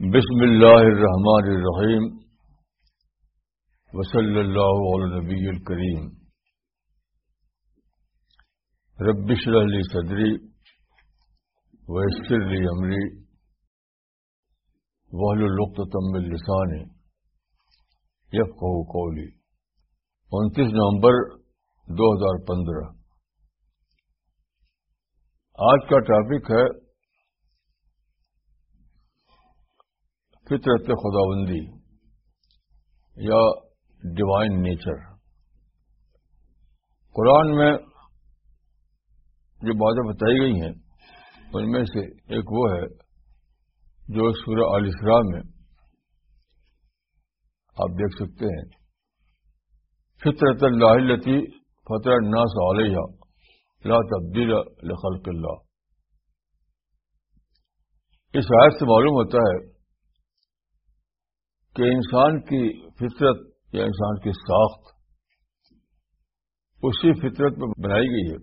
بسم اللہ الرحمن الرحیم وصلی اللہ علی نبی الکریم ربش علی صدری ویسر علی عمری وحل القتم السان یف قولی انتیس نومبر دو ہزار پندرہ آج کا ٹاپک ہے فطرت خداوندی یا ڈیوائن نیچر قرآن میں جو باتیں بتائی گئی ہیں، ان میں سے ایک وہ ہے جو سورہ علیہ میں آپ دیکھ سکتے ہیں۔ فطرت اللہ لتی فتح الناس علیہ لا تبدیل لخلق اللہ۔ اس آیت سے معلوم ہوتا ہے کہ انسان کی فطرت یا انسان کی ساخت اسی فطرت میں بنائی گئی ہے،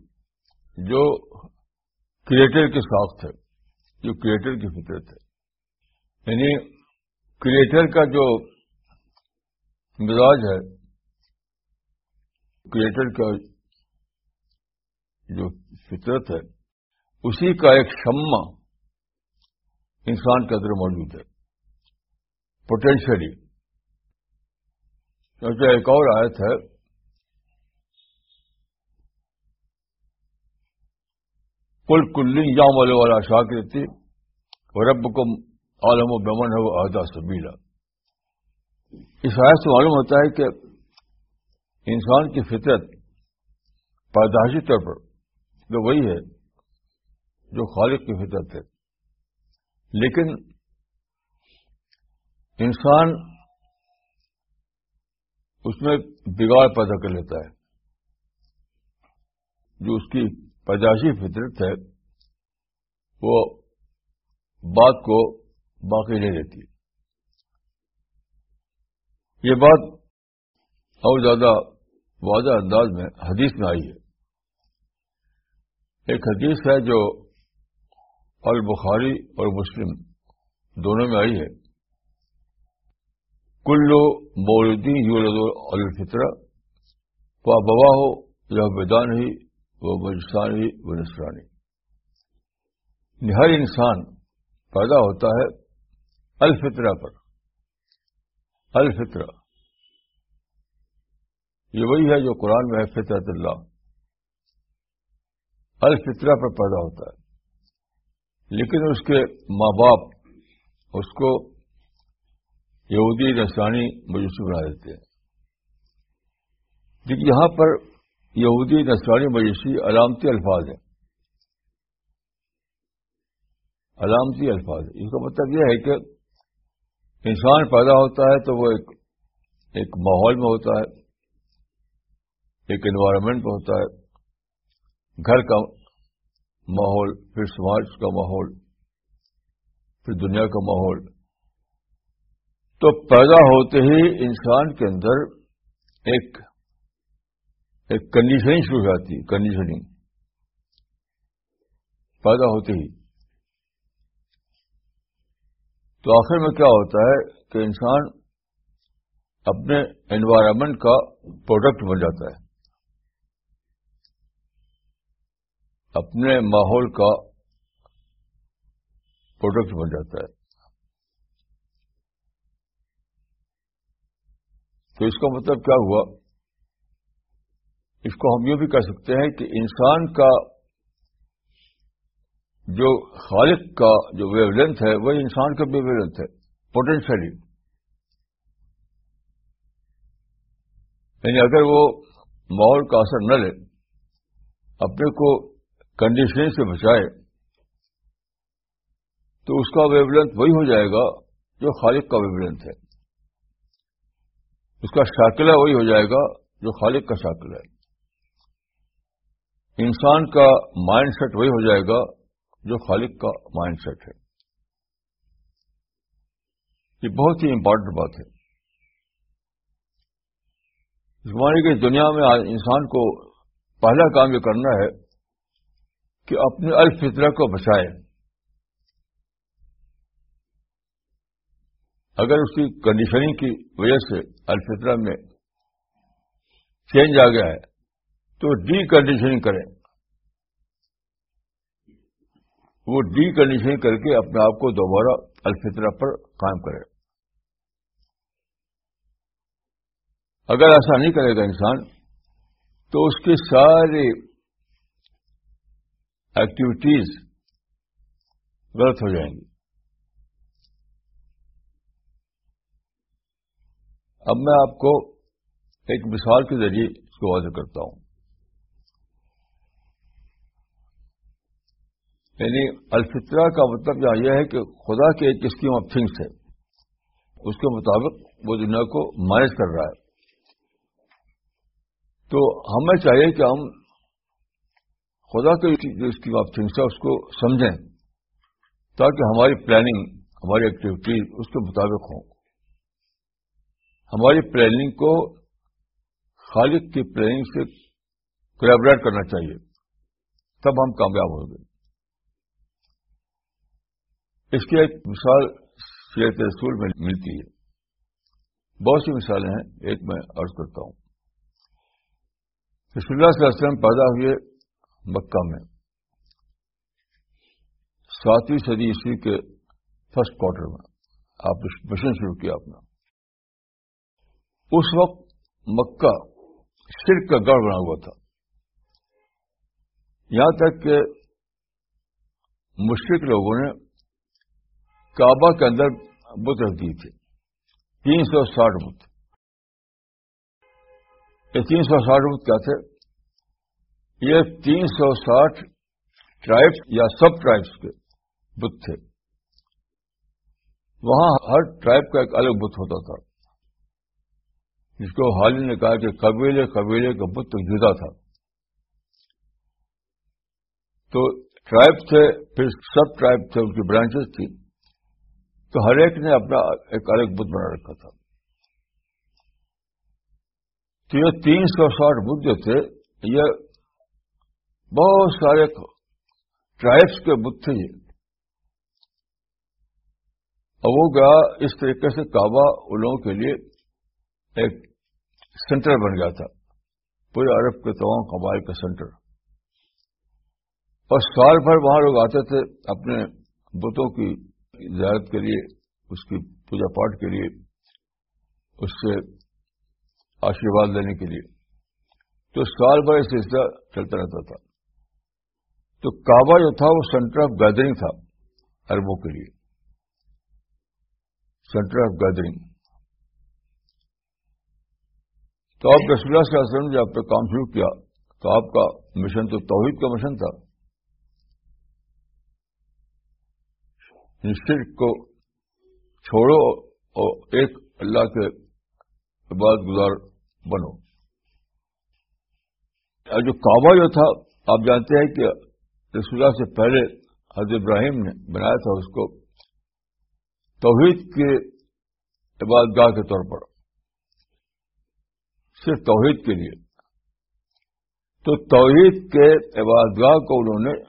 جو کریٹر کی ساخت ہے، جو کریٹر کی فطرت ہے۔ یعنی کریٹر کا جو مزاج ہے کریٹر کا جو فطرت ہے، اسی کا ایک شمع انسان کے اندر موجود ہے۔ پوٹینشلی کیونکہ ایک اور آیت ہے کل کل یا والے والا شاکرتی اور رب کو عالم و بمن ہے وہ عہدہ سبیلا اس آیت سے معلوم ہوتا ہے کہ انسان کی فطرت پیدائشی طور پر تو وہی ہے، جو خالق کی فطرت ہے، لیکن انسان اس میں بگاڑ پیدا کر لیتا ہے، جو اس کی پیدائشی فطرت ہے، وہ بات کو باقی نہیں رہتی۔ یہ بات اور زیادہ واضح انداز میں حدیث میں آئی ہے۔ ایک حدیث ہے جو البخاری اور مسلم دونوں میں آئی ہے۔ کلو مولدی یولد الفطرہ کو بوا ہو یا بیدان ہی وہ بجستان ہی وہ نسرانی ہر انسان پیدا ہوتا ہے الفطرہ پر۔ الفطرہ یہ وہی ہے جو قرآن میں ہے، فطرت اللہ۔ الفطرہ پر پیدا ہوتا ہے۔ لیکن اس کے ماں باپ، اس کو یہودی نسانی مجوسی بنا دیتے ہیں۔ لیکن یہاں پر یہودی نسانی مجوسی علامتی الفاظ ہیں۔ علامتی الفاظ۔ ہے اس کا مطلب یہ ہے کہ انسان پیدا ہوتا ہے تو وہ ایک ایک ماحول میں ہوتا ہے، ایک انوائرمنٹ میں ہوتا ہے۔ گھر کا ماحول، پھر سماج کا ماحول، پھر دنیا کا ماحول۔ تو پیدا ہوتے ہی انسان کے اندر ایک ایک کنڈیشننگ شروع ہو جاتی ہے کنڈیشننگ پیدا ہوتے ہی۔ تو آخر میں کیا ہوتا ہے کہ انسان اپنے انوائرمنٹ کا پروڈکٹ بن جاتا ہے۔ اپنے ماحول کا پروڈکٹ بن جاتا ہے۔ تو اس کا مطلب کیا ہوا؟ اس کو ہم یہ بھی کہہ سکتے ہیں کہ انسان کا جو خالق کا جو ویو لینتھ ہے، وہ انسان کا بھی ویو لینتھ ہے پوٹینشلی یعنی اگر وہ ماحول کا اثر نہ لے، اپنے کو کنڈیشن سے بچائے، تو اس کا ویو لینتھ وہی ہو جائے گا جو خالق کا ویو لینتھ ہے۔ اس کا شاکلہ وہی ہو جائے گا جو خالق کا شاکلہ ہے۔ انسان کا مائنڈ سیٹ وہی ہو جائے گا جو خالق کا مائنڈ سیٹ ہے۔ یہ بہت ہی امپورٹنٹ بات ہے۔ زمانے کی دنیا میں انسان کو پہلا کام یہ کرنا ہے کہ اپنے الفطرہ کو بچائے۔ اگر اس کی کنڈیشننگ کی وجہ سے الفطرہ میں چینج آ گیا ہے، تو ڈی کنڈیشننگ کریں۔ وہ ڈی کنڈیشننگ کر کے اپنے آپ کو دوبارہ الفطرہ پر قائم کرے اگر ایسا نہیں کرے گا انسان، تو اس کی ساری ایکٹیویٹیز غلط ہو جائیں گی۔ اب میں آپ کو ایک مثال کے ذریعے اس کو واضح کرتا ہوں۔ یعنی الفطرہ کا مطلب یہاں یہ ہے کہ خدا کی ایک اسکیم آف تھنگس ہے۔ اس کے مطابق وہ دنیا کو مینج کر رہا ہے۔ تو ہمیں چاہیے کہ ہم خدا کی جو اسکیم آف تھنگس ہے، اس کو سمجھیں تاکہ ہماری پلاننگ ہماری ایکٹیویٹیز اس کے مطابق ہوں۔ ہماری پلاننگ کو خالق کی پلاننگ سے کولیبریٹ کرنا چاہیے۔ تب ہم کامیاب ہوں گے۔ اس کی ایک مثال سیرت رسول میں ملتی ہے۔ بہت سی مثالیں ہیں، ایک میں عرض کرتا ہوں۔ رسول اللہ صلی اللہ علیہ وسلم پیدا ہوئے مکہ میں۔ ساتویں صدی عیسوی کے فرسٹ کوارٹر میں۔ آپ مشن شروع کیا اپنا۔ اس وقت مکہ شرک کا گڑھ بنا ہوا تھا۔ یہاں تک کہ مشرق لوگوں نے کعبہ کے اندر بت رکھ دیے تھے۔ تین سو ساٹھ بت۔ یہ تین سو ساٹھ بت کیا تھے؟ یہ تین سو ساٹھ ٹرائبس یا سب ٹرائبس کے بت تھے۔ وہاں ہر ٹرائب کا ایک الگ بت ہوتا تھا۔ جس کو حال ہی نے کہا کہ قبیلے قبیلے کا بت جدا تھا۔ تو ٹرائب تھے، پھر سب ٹرائب تھے، ان کی برانچز تھی تو ہر ایک نے اپنا ایک الگ بت بنا رکھا تھا۔ تو یہ تین سو ساٹھ بت جو تھے، یہ بہت سارے ٹرائبس کے بت تھے یہ۔ اور وہ گیا اس طریقے سے کعبہ ان لوگوں کے لیے ایک سینٹر بن گیا تھا، پورے عرب کے تمام قبائل کا سینٹر۔ اور سال بھر وہاں لوگ آتے تھے اپنے بتوں کی زیارت کے لیے، اس کی پوجا پاٹ کے لیے، اس سے آشیواد لینے کے لیے۔ تو سال بھر سلسلہ چلتا رہتا تھا۔ تو کعبہ جو تھا، وہ سینٹر آف گیدرنگ تھا اربوں کے لیے۔ سینٹر آف گیدرنگ تو آپ رسول اللہ صلی اللہ علیہ وسلم جب آپ نے کام شروع کیا تو آپ کا مشن تو توحید کا مشن تھا۔ یعنی شرک کو چھوڑو اور ایک اللہ کے بعد گزار بنو۔ جو کعبہ جو تھا، آپ جانتے ہیں کہ رسول اللہ سے پہلے حضرت ابراہیم نے بنایا تھا اس کو توحید کے عبادت گاہ کے طور پر۔ صرف توحید کے لیے۔ تو توحید کے عبادت گاہ کو انہوں نے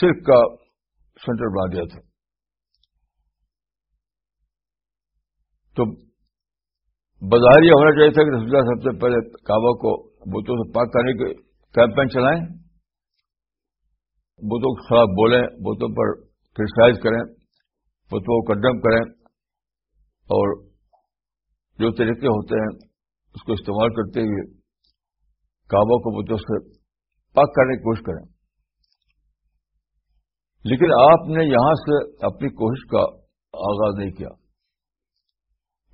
صرف کا سینٹر بنا دیا تھا۔ تو بظاہر یہ ہونا چاہیے تھا کہ رسول اللہ سب سے پہلے کعبہ کو بتوں سے پاک کرنے کے کیمپین چلائیں، بتوں کے خلاف بولیں، بتوں پر کرٹیسائز کریں، بتوں کو کنڈم کریں اور جو طریقے ہوتے ہیں اس کو استعمال کرتے ہوئے کعبہ کو بتوں سے پاک کرنے کی کوشش کریں۔ لیکن آپ نے یہاں سے اپنی کوشش کا آغاز نہیں کیا،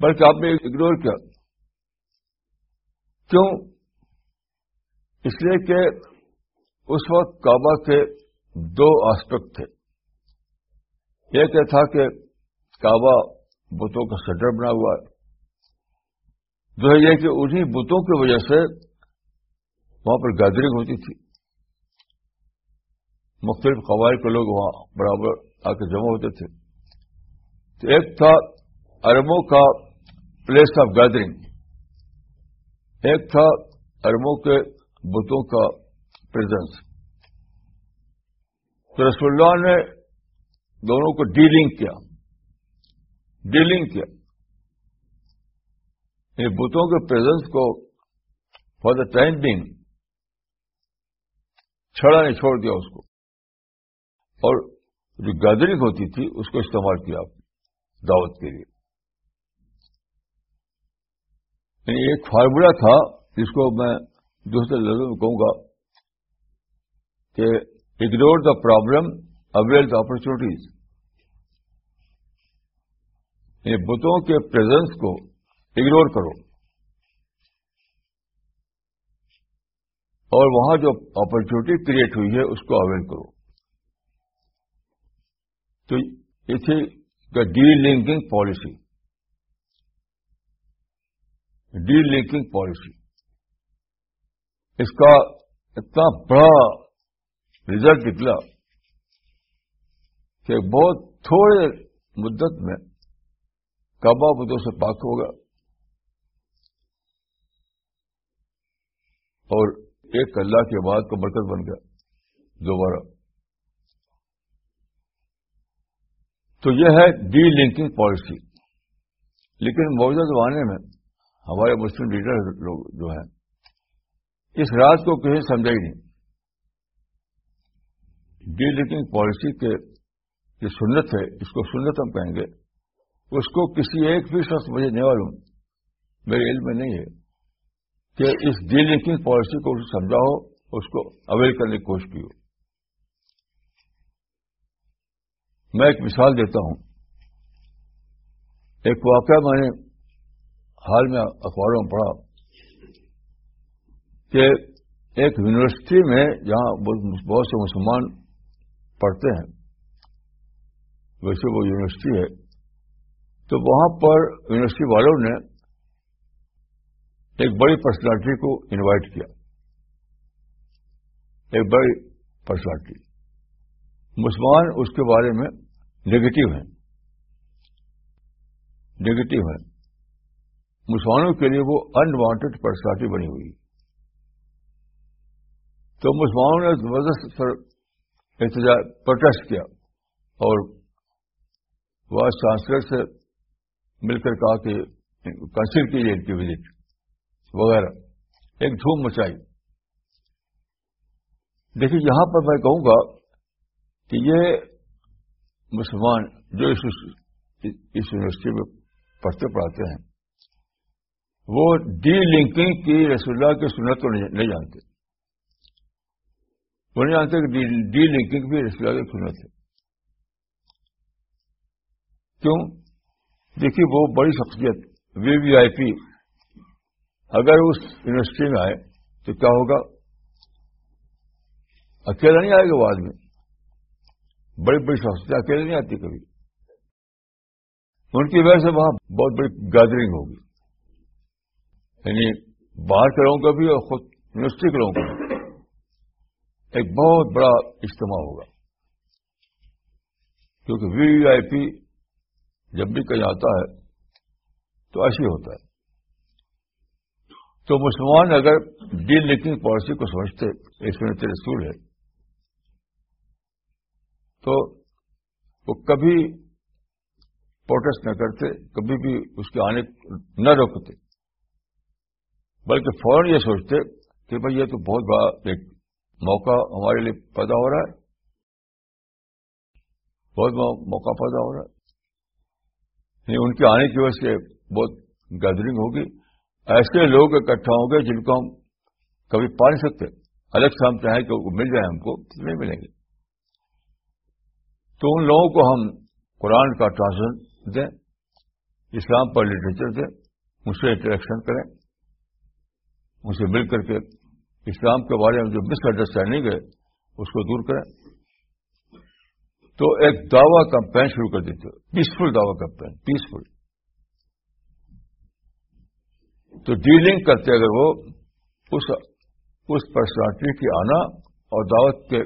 بلکہ آپ نے اگنور کیا۔ کیوں؟ اس لیے کہ اس وقت کعبہ کے دو آسپیکٹ تھے۔ ایک یہ تھا کہ کعبہ بتوں کا سٹر بنا ہوا ہے۔ جو ہے یہ کہ انہیں بتوں کی وجہ سے وہاں پر گیدرنگ ہوتی تھی۔ مختلف قبائل کے لوگ وہاں برابر آ کے جمع ہوتے تھے۔ تو ایک تھا اربوں کا پلیس آف گیدرنگ ایک تھا اربوں کے بتوں کا پریزنس تو رسول اللہ نے دونوں کو ڈیلنگ کیا۔ ڈیلنگ کیا۔ ان بتوں کے پریزنس کو فار دا ٹائم بینگ چھڑا نہیں، چھوڑ دیا اس کو۔ اور جو گیدرنگ ہوتی تھی، اس کو استعمال کیا آپ دعوت کے لیے۔ یعنی ایک فارمولا تھا جس کو میں دوسرے لفظوں میں کہوں گا کہ ignore the problem avail the opportunities بتوں کے پریزنس کو اگنور کرو۔ اور وہاں جو اپرچونیٹی کریٹ ہوئی ہے، اس کو اویل کرو۔ تو یہ تھی delinking policy delinking policy اس کا اتنا بڑا رزلٹ نکلا کہ بہت تھوڑے مدت میں کعبہ بدوں سے پاک ہوگا اور ایک اللہ کے بعد کا مرکز بن گیا دوبارہ۔ تو یہ ہے ڈی لنکنگ پالیسی لیکن موجودہ زمانے میں ہمارے مسلم لیڈر لوگ جو ہیں، اس رات کو کہیں سمجھا ہی نہیں۔ ڈی لنکنگ پالیسی کے جو سنت ہے، اس کو سنت ہم کہیں گے، اس کو کسی ایک بھی شخص مجھے نہیں معلوم۔ میرے علم میں نہیں ہے۔ کہ اس ڈی لنکنگ پالیسی کو سمجھا ہو اس کو اویل کرنے کی کوشش کی ہو میں ایک مثال دیتا ہوں۔ ایک واقعہ میں نے حال میں اخباروں میں پڑھا کہ ایک یونیورسٹی میں جہاں بہت سے مسلمان پڑھتے ہیں، ویسے وہ یونیورسٹی ہے، تو وہاں پر یونیورسٹی والوں نے ایک بڑی پرسنالٹی کو انوائٹ کیا۔ ایک بڑی پرسنالٹی مسلمان اس کے بارے میں نگیٹو ہیں۔ نگیٹو ہیں۔ مسلمانوں کے لیے وہ انوانٹیڈ پرسنالٹی بنی ہوئی۔ تو مسلمانوں نے زبردست احتجاج پروٹیسٹ کیا اور وائس چانسلر سے مل کر کہا کہ کنسل کیجیے ان کی وزٹ وغیرہ۔ ایک دھوم مچائی۔ دیکھیے، یہاں پر میں کہوں گا کہ یہ مسلمان جو اس یونیورسٹی میں پڑھتے پڑھاتے ہیں، وہ ڈی لنکنگ کی رسول اللہ کی سنت کو نہیں جانتے۔ وہ نہیں جانتے کہ ڈی لنکنگ بھی رسول اللہ کی سنت ہے۔ کیوں؟ دیکھیے، وہ بڑی شخصیت، وی وی آئی پی۔ اگر اس یونیورسٹی میں آئے تو کیا ہوگا؟ اکیلا نہیں آئے گا وہ آدمی بڑی بڑی شخصیت اکیلے نہیں آتی کبھی۔ ان کی وجہ سے وہاں بہت بڑی گیدرنگ ہوگی۔ یعنی باہر کے لوگوں کا بھی اور خود یونیورسٹی کے لوگوں کا بھی۔ ایک بہت بڑا اجتماع ہوگا۔ کیونکہ وی وی آئی پی جب بھی کہیں آتا ہے تو ایسے ہی ہوتا ہے۔ تو مسلمان اگر ڈیل لنکنگ پالیسی کو سمجھتے، اس میں رسول ہے تو وہ کبھی پروٹیسٹ نہ کرتے، کبھی بھی اس کے آنے نہ روکتے۔ بلکہ فوراً یہ سوچتے کہ بھائی یہ تو بہت بڑا ایک موقع ہمارے لیے پیدا ہو رہا ہے۔ بہت موقع پیدا ہو رہا ہے۔ یعنی ان کے آنے کی وجہ سے بہت گیدرنگ ہوگی۔ ایسے لوگ اکٹھا ہوں گے جن کو ہم کبھی پا نہیں سکتے۔ الگ سے ہم چاہیں کہ وہ مل جائیں، ہم کو نہیں ملیں گے۔ تو ان لوگوں کو ہم قرآن کا ٹرانسلیشن دیں، اسلام پر لٹریچر دیں، ان سے انٹریکشن کریں، ان سے مل کر کے اسلام کے بارے میں جو مس انڈرسٹینڈنگ ہے، اس کو دور کریں۔ تو ایک دعوی کمپین شروع کر دیتے۔ پیسفل دعوی کمپین پیسفل تو ڈیلنگ کرتے اگر وہ اس اس پرسنالٹی کی آنا اور دعوت کے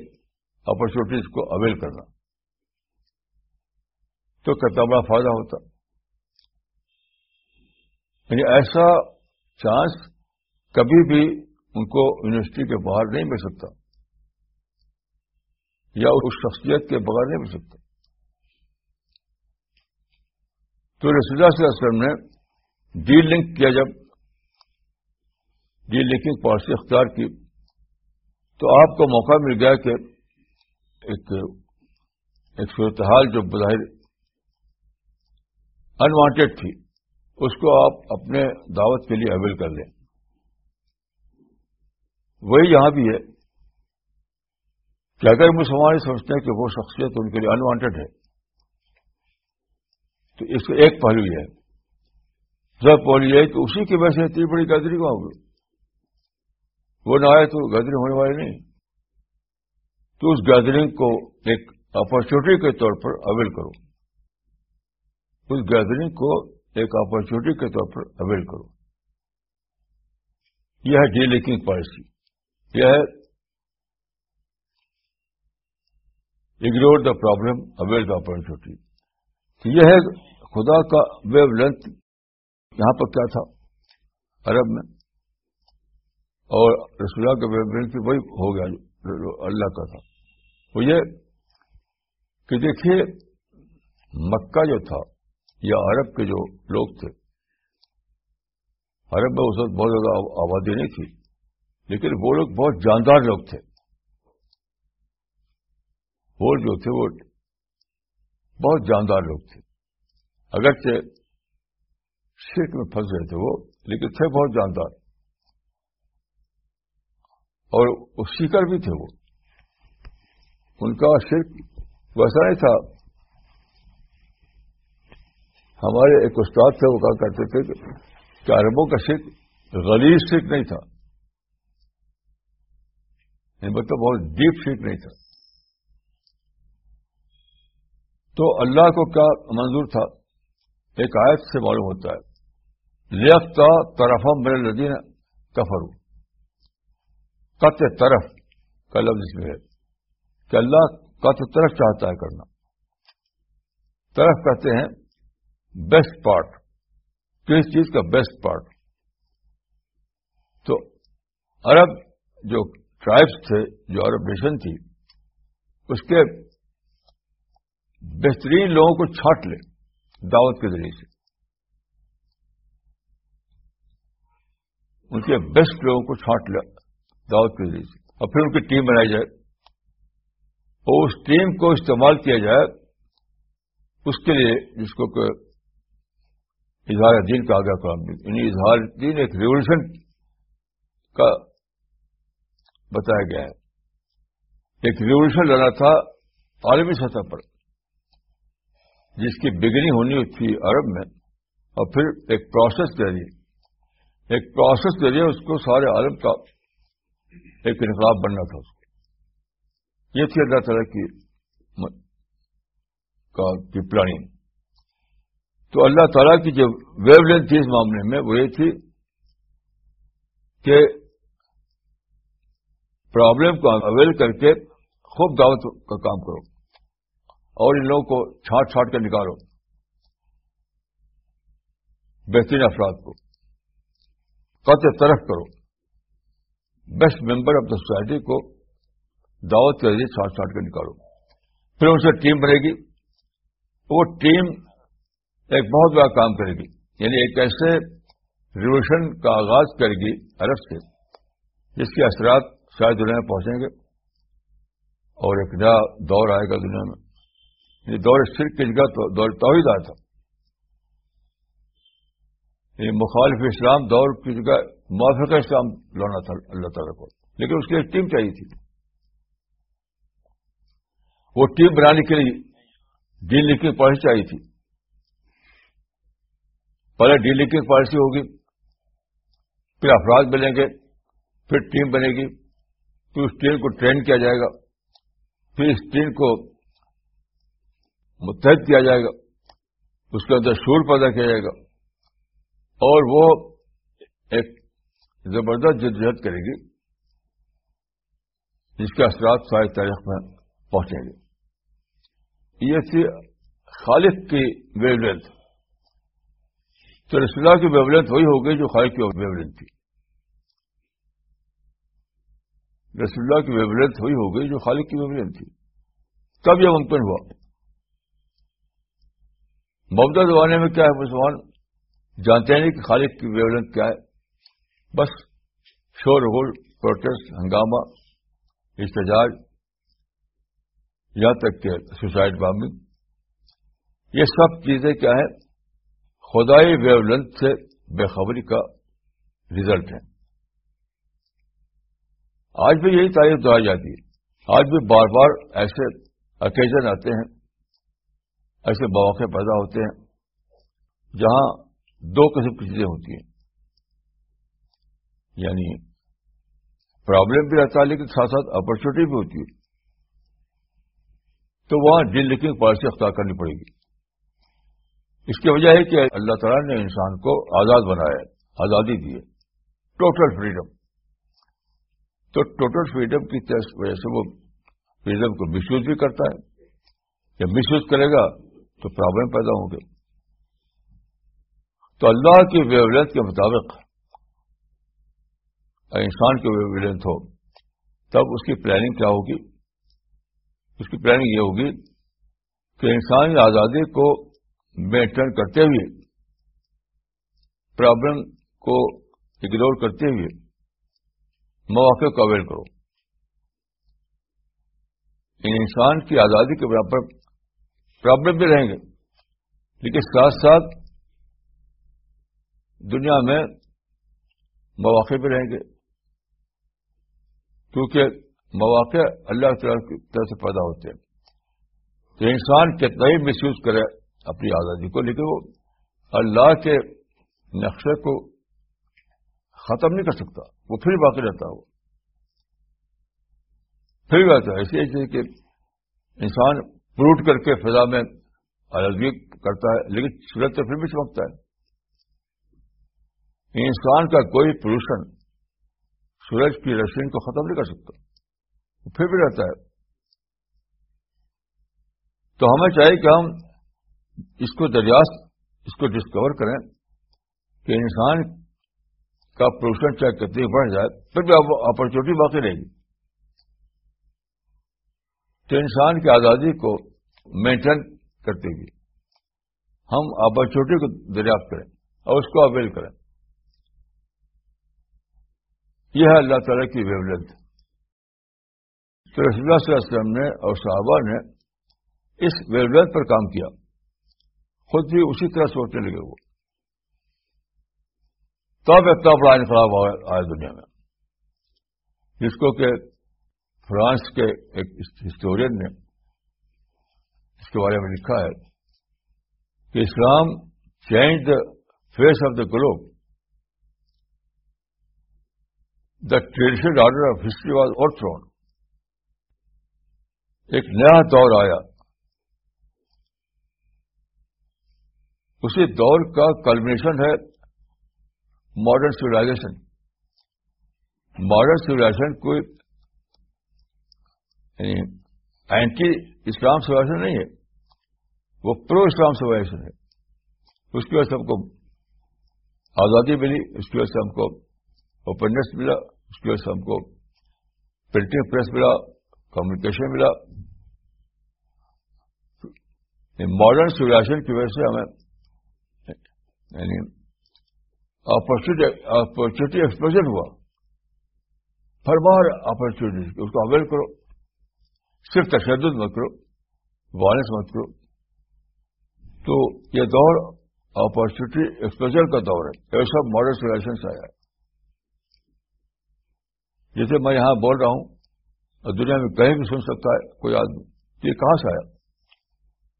اپرچونیٹیز کو اویل کرنا۔ تو کتنا بڑا فائدہ ہوتا۔ یعنی ایسا چانس کبھی بھی ان کو یونیورسٹی کے باہر نہیں مل سکتا۔ یا اس شخصیت کے بغیر نہیں مل سکتا۔ تو رسول اللہ صلی علیہ وسلم نے ڈی لنک کیا جب جی، ڈی لنکنگ پالیسی اختیار کی۔ تو آپ کو موقع مل گیا کہ ایک ایک صورتحال جو بظاہر انوانٹیڈ تھی، اس کو آپ اپنے دعوت کے لیے اویل کر لیں۔ وہی یہاں بھی ہے کہ اگر مسلمان سمجھتے ہیں کہ وہ شخصیت ان کے لیے انوانٹیڈ ہے، تو اس کا ایک پہلو یہ ہے۔ جب پہلو یہ ہے کہ اسی کی وجہ سے اتنی بڑی گدری کہاں ہوگی؟ وہ نہ آئے تو گدری ہونے والے نہیں۔ تو اس گیدرنگ کو ایک اپرچونیٹی کے طور پر اویل کرو۔ اس گیدرنگ کو ایک اپرچونیٹی کے طور پر اویل کرو۔ یہ ہے ڈی لیکنگ پالیسی یہ ہے ignore the problem avail the opportunity یہ ہے خدا کا ویو لینتھ یہاں پر کیا تھا؟ عرب میں۔ اور رسول کا ویو لینتھ وہی ہو گیا جو اللہ کا تھا۔ وہ یہ کہ دیکھیے، مکہ جو تھا، یا عرب کے جو لوگ تھے، عرب میں اس وقت بہت زیادہ آبادی نہیں تھی، لیکن وہ لوگ بہت جاندار لوگ تھے۔ وہ جو تھے، وہ بہت جاندار لوگ تھے۔ اگرچہ شرک میں پھنس گئے تھے وہ، لیکن تھے بہت جاندار۔ اور سیکر بھی تھے وہ۔ ان کا شرک ویسا نہیں تھا۔ ہمارے ایک استاد تھے، وہ کہا کرتے تھے کہ عربوں کا شرک غلیظ شرک نہیں تھا۔ یعنی مطلب بہت ڈیپ شرک نہیں تھا۔ تو اللہ کو کیا منظور تھا؟ ایک آیت سے معلوم ہوتا ہے۔ لیفتا طرفم میرے لدین کفرو قطع طرف کا لفظ اس میں ہے کہ اللہ قطع طرف چاہتا ہے کرنا۔ طرف کہتے ہیں بیسٹ پارٹ کس چیز کا بیسٹ پارٹ تو عرب جو ٹرائبس تھے، جو عرب نیشن تھی، اس کے بہترین لوگوں کو چھانٹ لے دعوت کے ذریعے سے۔ ان کے بیسٹ لوگوں کو چھانٹ لے۔ دعوت کے ذریعے سے اور پھر ان کی ٹیم بنائی جائے۔ اور اس ٹیم کو استعمال کیا جائے اس کے لیے جس کو کہ اظہار دین کا آگاہ قرآن میں۔ یعنی اظہار دین ایک ریولیوشن کا بتایا گیا ہے۔ ایک ریولیوشن لانا تھا عالمی سطح پر، جس کی بگننگ ہونی تھی عرب میں۔ اور پھر ایک پروسیس کے ذریعے، ایک پروسیس کے ذریعے اس کو سارے عالم کا ایک انقلاب بننا تھا اس کو۔ یہ تھی اللہ تعالیٰ کی پلاننگ۔ تو اللہ تعالیٰ کی جو ویو لینتھ تھی اس معاملے میں وہ یہ تھی کہ پرابلم کو اویل کر کے خوب دعوت کا کام کرو اور ان لوگوں کو چھانٹ چھانٹ کر نکالو۔ بہترین افراد کو۔ قطع طرف کرو۔ Best member of the society کو دعوت کے ذریعے چھانٹ چھانٹ کر نکالو۔ پھر ان سے ٹیم بنے گی۔ وہ ٹیم ایک بہت بڑا کام کرے گی۔ یعنی ایک ایسے ریولیوشن کا آغاز کرے گی عرب سے، جس کے اثرات شاید دنیا میں پہنچیں گے۔ اور ایک نیا دور آئے گا دنیا میں۔ یہ دور صرف کی جگہ تو، دور توحید آیا تھا۔ یہ مخالف اسلام دور کی جگہ موافق اسلام لانا تھا، اللہ تعالیٰ کو۔ لیکن اس کی ایک ٹیم چاہیے تھی۔ وہ ٹیم بنانے کے لیے دین لکھنی پڑھنی چاہیے تھی۔ پہلے ڈیلی کی پالیسی ہوگی، پھر افراد ملیں گے، پھر ٹیم بنے گی، پھر اس ٹیم کو ٹرین کیا جائے گا، پھر اس ٹیم کو متحد کیا جائے گا، اس کے اندر شور پیدا کیا جائے گا۔ اور وہ ایک زبردست جدوجہد کرے گی، جس کے اثرات ساری تاریخ میں پہنچیں گے۔ یہ تھی خالق کی ویو لینتھ تو رسول اللہ کی ویولنت وہی ہو گئی جو خالق کی ویولنت تھی۔ رسول اللہ کی ویولنت وہی ہو گئی جو خالق کی ویولنت تھی۔ کب یہ ممکن ہوا۔ موجودہ زمانے میں کیا ہے مسلمان؟ جانتے ہیں کہ خالق کی ویولنس کیا ہے۔ بس شور ہول پروٹیسٹ، ہنگامہ، احتجاج، یہاں تک کہ سوسائڈ بامبنگ۔ یہ سب چیزیں کیا ہے خدائی ویولنس سے بے خبری کا رزلٹ ہے آج بھی یہی تعریف دہرائی جاتی ہے۔ آج بھی بار بار ایسے اکیزن آتے ہیں، ایسے مواقع پیدا ہوتے ہیں، جہاں دو قسم کی چیزیں ہوتی ہیں۔ یعنی پرابلم بھی رہتا ہے لیکن ساتھ ساتھ اپرچونیٹی بھی ہوتی ہے۔ تو وہاں ڈیل لیکنگ پالیسی اختیار کرنی پڑے گی۔ اس کی وجہ ہے کہ اللہ تعالیٰ نے انسان کو آزاد بنایا ہے آزادی دی ہے۔ ٹوٹل فریڈم تو ٹوٹل فریڈم کی وجہ سے وہ فریڈم کو مس یوز بھی کرتا ہے۔ جب مس یوز کرے گا تو پرابلم پیدا ہوں گے۔ تو اللہ کی ویولینس کے مطابق انسان کی ویولینس ہو، تب اس کی پلاننگ کیا ہوگی؟ اس کی پلاننگ یہ ہوگی کہ انسانی آزادی کو مینٹین کرتے ہوئے پرابلم کو اگنور کرتے ہوئے مواقع کو اویل کرو۔ یعنی انسان کی آزادی کے برابر پرابلم بھی رہیں گے، لیکن ساتھ ساتھ دنیا میں مواقع بھی رہیں گے۔ کیونکہ مواقع اللہ تعالیٰ کی طرف سے پیدا ہوتے ہیں۔ تو انسان کتنا ہی مس یوز کرے اپنی آزادی کو، لیکن وہ اللہ کے نقشے کو ختم نہیں کر سکتا۔ وہ پھر باقی رہتا وہ پھر بھی رہتا ہے۔ ایسے ایسے کہ انسان پروٹ کر کے فضا میں الگ کرتا ہے، لیکن سورج تو پھر بھی چمکتا ہے۔ انسان کا کوئی پولوشن سورج کی روشنی کو ختم نہیں کر سکتا۔ پھر بھی رہتا ہے۔ تو ہمیں چاہیے کہ ہم اس کو دریاست اس کو ڈسکور کریں کہ انسان کا پولوشن چاہے کتنی بڑھ جائے، پھر بھی اپرچونیٹی باقی رہے گی۔ تو انسان کی آزادی کو مینٹین کرتے ہوئے ہم اپرچونیٹی کو دریافت کریں اور اس کو اویل کریں۔ یہ ہے اللہ تعالی کی ویولنس تو رسول اللہ صلی اللہ علیہ وسلم نے اور صحابہ نے اس ویولنس پر کام کیا۔ خود بھی اسی طرح سوچنے لگے وہ۔ تب اتنا بڑا انقلاب آیا دنیا میں۔ جس کو کہ فرانس کے ایک ہسٹورین نے اس کے بارے میں لکھا ہے کہ Islam changed the face of the globe. The traditional order of history was overthrown. ایک نیا دور آیا۔ اسی دور کا کلمنیشن ہے ماڈرن سولاشن ماڈرن سولاشن کوئی اینٹی اسلام سوائشن نہیں ہے۔ وہ پرو اسلام سوائشن ہے۔ اس کی وجہ سے ہم کو آزادی ملی، اس کی وجہ سے ہم کو اوپننس ملا، اس کی وجہ سے ہم کو پرنٹنگ پریس ملا کمیونیکیشن ملا۔ ماڈرن سولیشن کی وجہ سے ہمیں یعنی اپرچونیٹی ایکسپوجر ہوا۔ ہر بار اپرچونیٹی اس کو اویل کرو۔ صرف تشدد مت کرو وائلنس مت کرو۔ تو یہ دور اپارچونیٹی ایکسپوجر کا دور ہے۔ ایسا ماڈرن سلیکشن سے آیا ہے۔ جیسے میں یہاں بول رہا ہوں اور دنیا میں کہیں بھی سن سکتا ہے کوئی آدمی، یہ کہاں سے آیا؟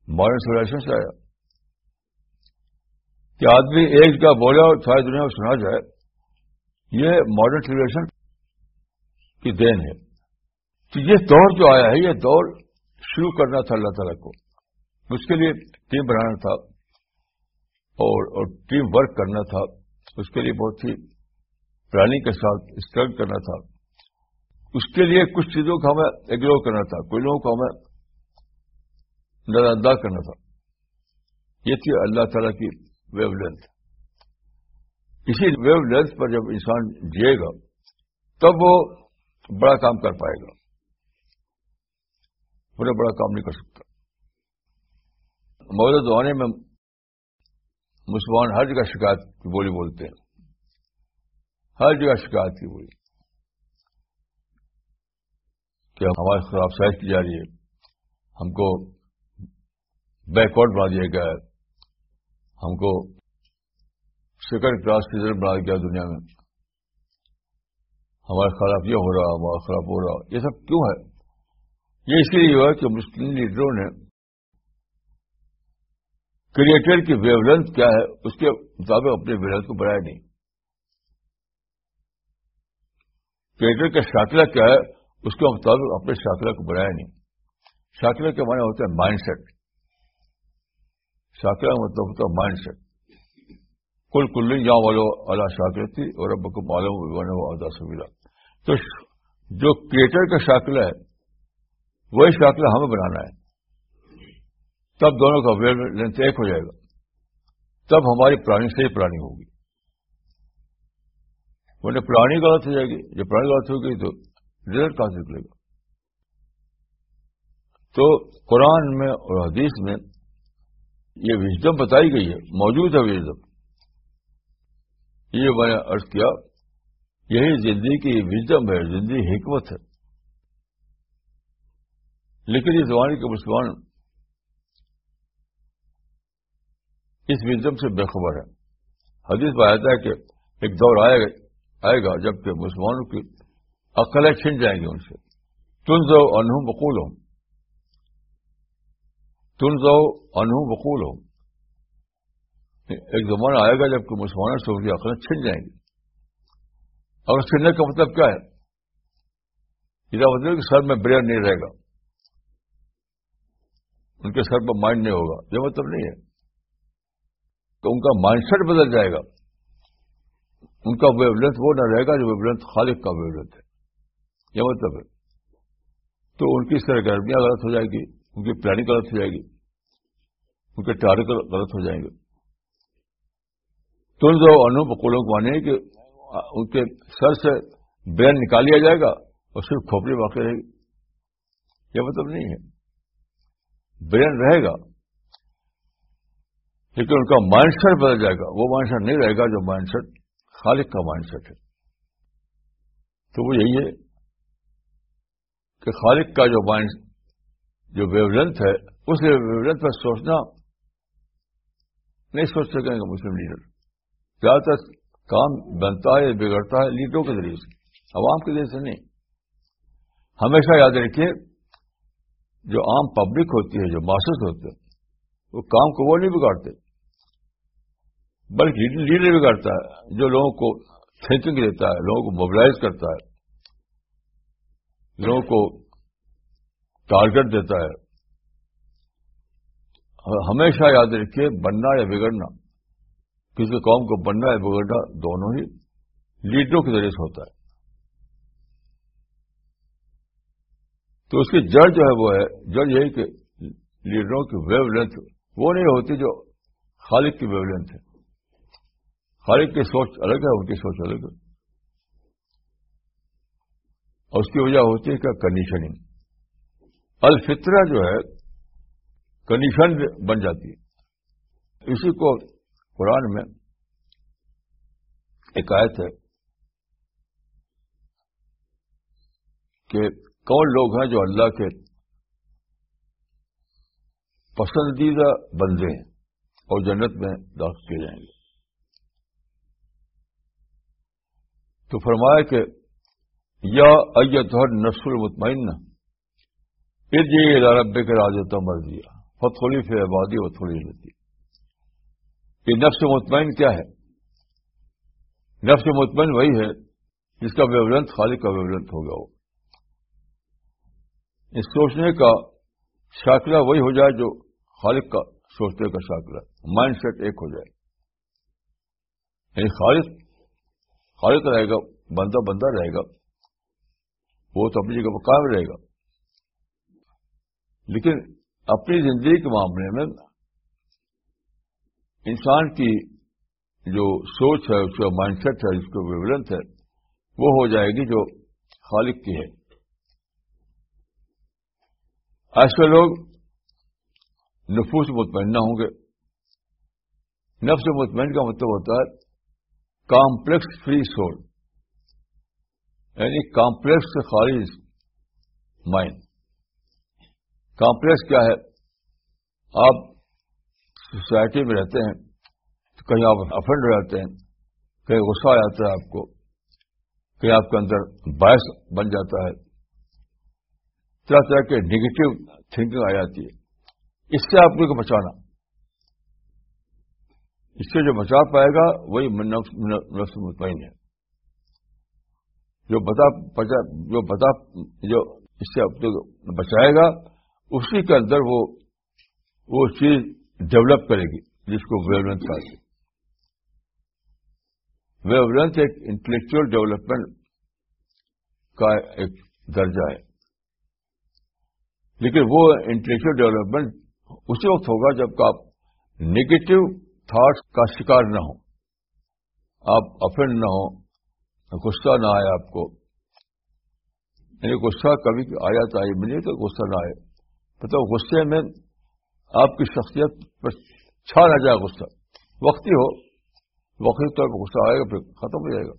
ماڈرن سلیکشن سے آیا۔ کہ آدمی ایک جگہ بولے اور ساری دنیا میں سنا جائے، یہ ماڈرن سلیکشن کی دین ہے۔ تو یہ دور جو آیا ہے، یہ دور شروع کرنا تھا اللہ تعالیٰ کو۔ اس کے لیے ٹیم بنانا تھا اور اور ٹیم ورک کرنا تھا۔ اس کے لیے بہت ہی پلاننگ کے ساتھ اسٹرگل کرنا تھا۔ اس کے لیے کچھ چیزوں کا ہمیں اگنور کرنا تھا، کوئی لوگوں کو ہمیں نظر انداز کرنا تھا۔ یہ تھی اللہ تعالیٰ کی ویو لینتھ اسی ویو لینتھ پر جب انسان جیے گا، تب وہ بڑا کام کر پائے گا۔ بڑا بڑا کام نہیں کر سکتا۔ موجودہ زمانے میں مسلمان ہر جگہ شکایت کی بولی بولتے ہیں۔ ہر جگہ شکایت کی بولی۔ کہ ہماری خراب سائز کی جا رہی ہے۔ ہم کو بیکورڈ بنا دیا گیا ہے۔ ہم کو سیکنڈ کلاس سیزن بنا دیا دنیا میں۔ ہمارے خراب یہ ہو رہا ہمارا خراب ہو رہا۔ یہ سب کیوں ہے؟ یہ اس لیے ہوا کہ مسلم لیڈروں نے کریٹر کی ویو لینتھ کیا ہے، اس کے مطابق اپنے ویو لینتھ کو بڑھایا نہیں۔ کریٹر کا شاکلہ کیا ہے؟ اس کے مطابق اپنے شاکلہ کو بڑھایا نہیں۔ شاکلہ کے معنی ہوتا ہے مائنڈ سیٹ شاکلہ کا مطلب ہوتا ہے مائنڈ سیٹ کل کل یا والو اللہ شاکر تھی اور اب کو معلوم ادا سبیلا۔ تو جو کریٹر کا شاکلہ ہے، وہی شاکلہ ہمیں بنانا ہے۔ تب دونوں کا ویل لینتھ ایک ہو جائے گا۔ تب ہماری پرانی صحیح پرانی ہوگی۔ ورنہ پرانی غلط ہو جائے گی۔ جب پرانی غلط ہوگی تو رزلٹ کہاں سے نکلے گا؟ تو قرآن میں اور حدیث میں یہ وزڈم بتائی گئی ہے، موجود ہے وزڈم یہ میں نے ارض کیا، یہی زندگی کی وزڈم ہے، زندگی حکمت ہے۔ لیکن یہ زمانے کے مسلمان اس وزم سے بے خبر ہے حدیث میں آتا ہے کہ ایک دور آئے آئے گا جبکہ مسلمانوں کی عقلیں چھن جائیں گی ان سے۔ تن زو انہ بقول ہوں تن زو انہ بقول ہوں ایک زمانہ آئے گا جبکہ مسلمانوں سے ان کی عقلیں چھن جائیں گی اور چھننے کا مطلب کیا ہے؟ یہ مطلب کہ سر میں برین نہیں رہے گا۔ ان کے سر پر مائنڈ نہیں ہوگا۔ یہ مطلب نہیں ہے۔ تو ان کا مائنڈ سیٹ بدل جائے گا۔ ان کا ویو لینتھ وہ نہ رہے گا جو ویو لینتھ خالق کا ویو لینتھ ہے۔ یہ مطلب ہے؟ تو ان کی سرگرمیاں غلط ہو جائے گی، ان کی پلاننگ غلط ہو جائے گی، ان کے ٹارگیٹ غلط ہو جائیں گے۔ تو جو انوپ کو مانے کہ ان کے سر سے برین نکال لیا جائے گا اور صرف کھوپڑی واقع رہے گی۔ یہ مطلب نہیں ہے۔ برین رہے گا، لیکن ان کا مائنڈ سیٹ بدل جائے گا۔ وہ مائنڈ سیٹ نہیں رہے گا جو مائنڈ سیٹ خالق کا مائنڈ سیٹ ہے۔ تو وہ یہی ہے۔ کہ خالق کا جو مائنڈ جو ویولنت ہے، اس ویولنت پر سوچنا نہیں سوچ سکیں گے مسلم لیڈر زیادہ تر کام بنتا ہے، بگڑتا ہے لیڈروں کے ذریعے سے، عوام کے ذریعے سے نہیں۔ ہمیشہ یاد رکھیے، جو عام پبلک ہوتی ہے، جو ماسس ہوتے ہیں، وہ کام کو وہ نہیں بگاڑتے۔ بلکہ لیڈر بگاڑتا ہے جو لوگوں کو تھنکنگ دیتا ہے، لوگوں کو موبلائز کرتا ہے۔ لوگوں کو ٹارگیٹ دیتا ہے۔ ہمیشہ یاد رکھیے، بننا یا بگڑنا، کسی قوم کو بننا یا بگڑنا دونوں ہی لیڈروں کے ذریعے سے ہوتا ہے۔ تو اس کی جڑ جو ہے وہ ہے، جڑ یہی کہ لیڈروں کی ویو لینتھ وہ نہیں ہوتی جو خالق کی ویو لینتھ ہے۔ خالق کی سوچ الگ ہے، ان کی سوچ الگ ہے۔ اور اس کی وجہ ہوتی ہے کیا کنڈیشننگ الفطرہ جو ہے کنڈیشن بن جاتی ہے. اسی کو قرآن میں ایک آیت ہے کہ کون لوگ ہیں جو اللہ کے پسندیدہ بندے ہیں اور جنت میں داخل کیے جائیں گے؟ تو فرمایا کہ یا ایت ہر نسل مطمئن پھر یہ رب کے راج ہوتا مر دیا فتھوڑی سے آبادی و تھوڑی لیتی یہ نفس مطمئن کیا ہے؟ نفس مطمئن وہی ہے جس کا ویولنت خالق کا ویولنت ہو گیا وہ۔ اس سوچنے کا شاکلہ وہی ہو جائے جو خالق کا سوچنے کا شاکلہ مائنڈ سیٹ ایک ہو جائے۔ یعنی خالق خالق رہے گا، بندہ بندہ رہے گا۔ وہ تو اپنی جگہ پر قائم رہے گا۔ لیکن اپنی زندگی کے معاملے میں انسان کی جو سوچ ہے، اس کا مائنڈ سیٹ ہے، اس کا ویولنت ہے، وہ ہو جائے گی جو خالق کی ہے۔ ایسے لوگ نفوس مطمئنہ ہوں گے۔ نفس مطمئن کا مطلب ہوتا ہے کامپلیکس فری سول۔ یعنی کامپلیکس سے خارج مائنڈ کامپلیکس کیا ہے؟ آپ سوسائٹی میں رہتے ہیں تو کہیں آپ افنڈ ہو جاتے ہیں، کہیں غصہ آ جاتا ہے آپ کو، کہیں آپ کے اندر باعث بن جاتا ہے۔ طرح طرح کے نگیٹو تھنکنگ آ جاتی ہے۔ اس سے آپ کو بچانا۔ اس سے جو بچا پائے گا، وہی نفس مطمئن ہے۔ جو بتا جو بتا جو اس سے بچائے گا، اسی کے اندر وہ وہ چیز ڈیولپ کرے گی، جس کو ویولنس کہتے ویولنس ایک انٹلیکچل ڈیولپمنٹ کا ایک درجہ ہے۔ لیکن وہ انٹلیکچل ڈیولپمنٹ اسی وقت ہوگا جب آپ نگیٹو تھاٹس کا شکار نہ ہو آپ افینڈ نہ ہو غصہ نہ آئے آپ کو۔ یعنی غصہ کبھی آ جاتا ہے مجھے تو غصہ نہ آئے مطلب غصے میں آپ کی شخصیت پر چھا نہ جائے غصہ۔ وقتی ہو وقتی طور پر غصہ آئے گا، پھر ختم ہو جائے گا۔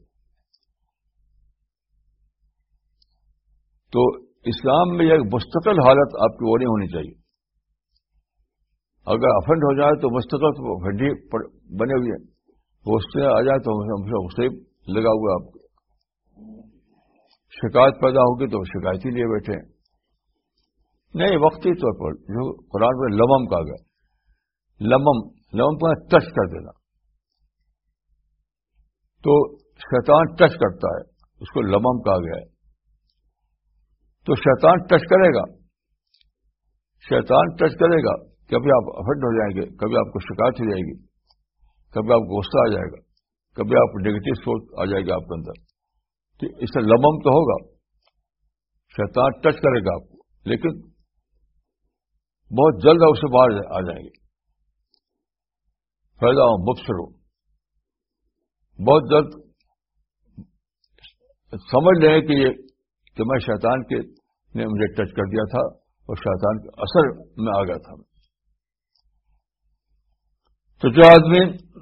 تو اسلام میں ایک مستقل حالت آپ کی وہ نہیں ہونی چاہیے۔ اگر افنڈ ہو جائے تو مستقل تو ہڈی بنے ہوئے ہیں۔ غصے آ جائے تو غصے لگا ہوا آپ کو۔ شکایت پیدا ہوگی تو شکایت ہی لیے بیٹھے ہیں۔ نہیں، وقتی طور پر جو قرآن میں لمم کہا گیا۔ لمم لمم کو ٹچ کر دینا۔ تو شیطان ٹچ کرتا ہے، اس کو لمم کہا گیا ہے۔ تو شیطان ٹچ کرے گا۔ شیطان ٹچ کرے گا کبھی آپ افڈ ہو جائیں گے، کبھی آپ کو شکایت ہو جائے گی، کبھی آپ کو غصہ آ جائے گا، کبھی آپ کو نگیٹو سوچ آ جائے گا آپ کے اندر۔ تو اس سے لمم تو ہوگا، شیطان ٹچ کرے گا آپ کو، لیکن بہت جلد اس سے باہر آ جائیں گے۔ فائدہ ہوں مبصر ہو بہت جلد سمجھ لیں کہ یہ، کہ میں شیطان کے نے مجھے ٹچ کر دیا تھا اور شیطان کے اثر میں آ گیا تھا۔ تو جو آدمی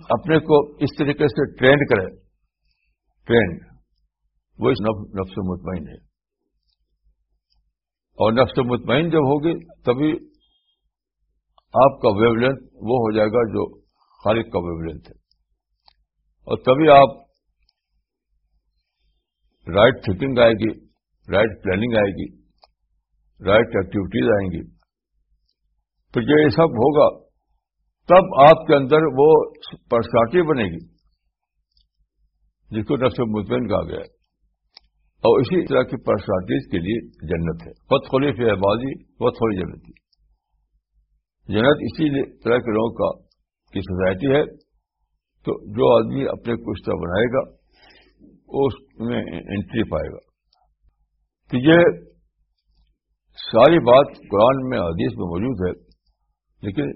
اپنے کو اس طریقے سے ٹرینڈ کرے، ٹرینڈ وہ اس نفس مطمئن ہے۔ اور نفس مطمئن جب ہوگی تبھی آپ کا ویو لینتھ وہ ہو جائے گا جو خالق کا ویو لینتھ ہے۔ اور تبھی آپ رائٹ تھنکنگ آئے گی رائٹ پلاننگ آئے گی رائٹ ایکٹیویٹیز آئیں گی۔ تو یہ سب ہوگا، تب آپ کے اندر وہ پرسنالٹی بنے گی، جس کو نفس مطمئن کہا گیا ہے۔ اور اسی طرح کی پرسنالٹیز کے لیے جنت ہے۔ بہت کھولی فی بازی بہت تھوڑی جنت تھی جنت اسی طرح کے لوگوں کا کی سوسائٹی ہے، تو جو آدمی اپنے کو طرح بنائے گا وہ اس میں انٹری پائے گا۔ کہ یہ ساری بات قرآن میں، حدیث میں موجود ہے، لیکن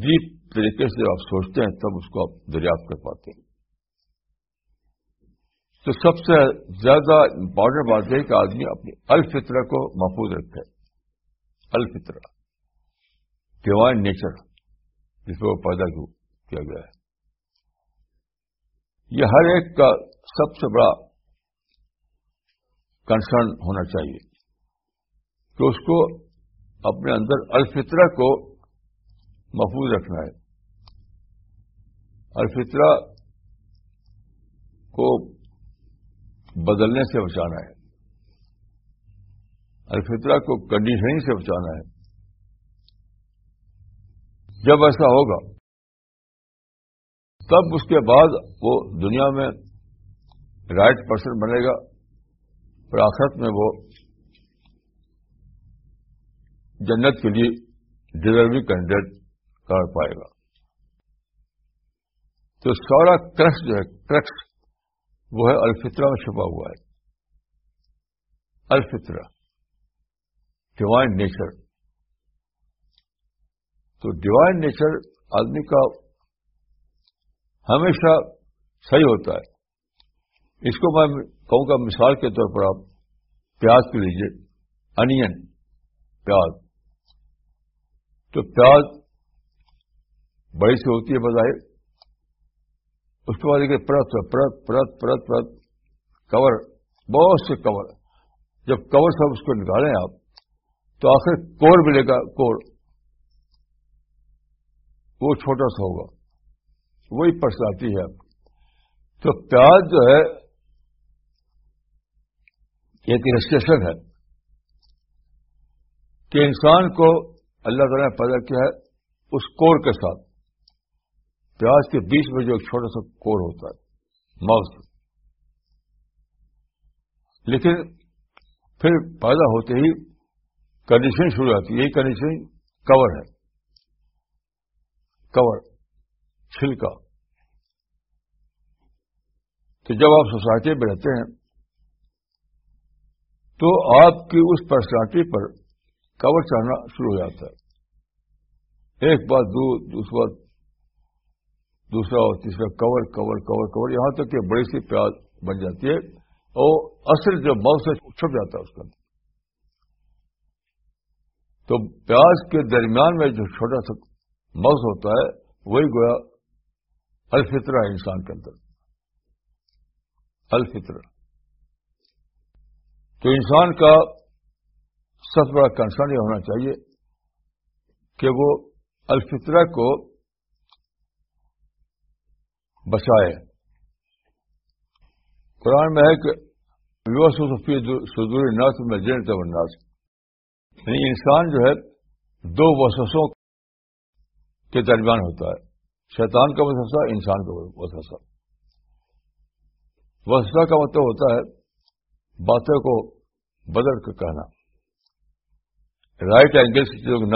ڈیپ طریقے سے آپ سوچتے ہیں، تب اس کو آپ دریافت کر پاتے ہیں۔ تو سب سے زیادہ امپورٹنٹ بات ہے کہ آدمی اپنی الفطرہ کو محفوظ رکھے الفطرہ ڈیوائن نیچر جس پہ وہ پیدا کیا گیا ہے۔ یہ ہر ایک کا سب سے بڑا کنسرن ہونا چاہیے کہ اس کو اپنے اندر الفطرہ کو محفوظ رکھنا ہے۔ الفطرہ کو بدلنے سے بچانا ہے۔ الفطرہ کو کنڈیشننگ سے بچانا ہے۔ جب ایسا ہوگا، تب اس کے بعد وہ دنیا میں رائٹ پرسن بنے گا، اور آخرت میں وہ جنت کے لیے ڈیزرو کینڈیڈیٹ کر پائے گا۔ تو سارا کرکس جو ہے کرکس وہ ہے الفطرہ میں چھپا ہوا ہے۔ الفطرہ ڈیوائن نیچر تو ڈیوائن نیچر آدمی کا ہمیشہ صحیح ہوتا ہے۔ اس کو میں کہوں گا مثال کے طور پر آپ پیاز کے لیجیے انین پیاز۔ تو پیاز بڑی سی ہوتی ہے بظاہر۔ اس کے بعد دیکھیے پرت پرت پرت پرت پرت کور بہت سے کور جب کور سب اس کو نکالیں آپ، تو آخر کوڑ ملے گا کوڑ وہ چھوٹا سا ہوگا، وہی پرسنالٹی ہے۔ آپ تو پیاز جو ہے ایک رجسٹریشن ہے کہ انسان کو اللہ تعالیٰ نے پیدا کیا ہے اس کوڑ کے ساتھ۔ پیاز کے بیچ میں جو ایک چھوٹا سا کوڑ ہوتا ہے ماؤس لیکن پھر پیدا ہوتے ہی کنڈیشن شروع ہوتی ہے، یہی کنڈیشن کور ہے۔ کور چھلکا۔ تو جب آپ سوسائٹی میں رہتے ہیں، تو آپ کی اس پرسنالٹی پر کور چڑھنا شروع ہو جاتا ہے۔ ایک بار دو دوسرا دوسرا اور تیسرا کور کور کور کور، یہاں تک کہ بڑی سی پیاز بن جاتی ہے اور اصل جو مؤ سے چھپ جاتا ہے اس کا تو پیاز کے درمیان میں جو چھوٹا سا موس ہوتا ہے، وہی گویا الفطرہ ہے انسان کے اندر۔ الفطرہ۔ تو انسان کا سب بڑا کنسرن یہ ہونا چاہیے کہ وہ الفطرہ کو بچائے قرآن میں ہے کہ صفی سدور ناس میں جین ناس۔ یعنی انسان جو ہے دو وسوسوں کے درمیان ہوتا ہے۔ شیطان کا وسوسہ، انسان کا وسوسہ۔ وسوسہ کا مطلب ہوتا ہے باتوں کو بدل کر کہنا۔ رائٹ اینگل سے چیزوں کو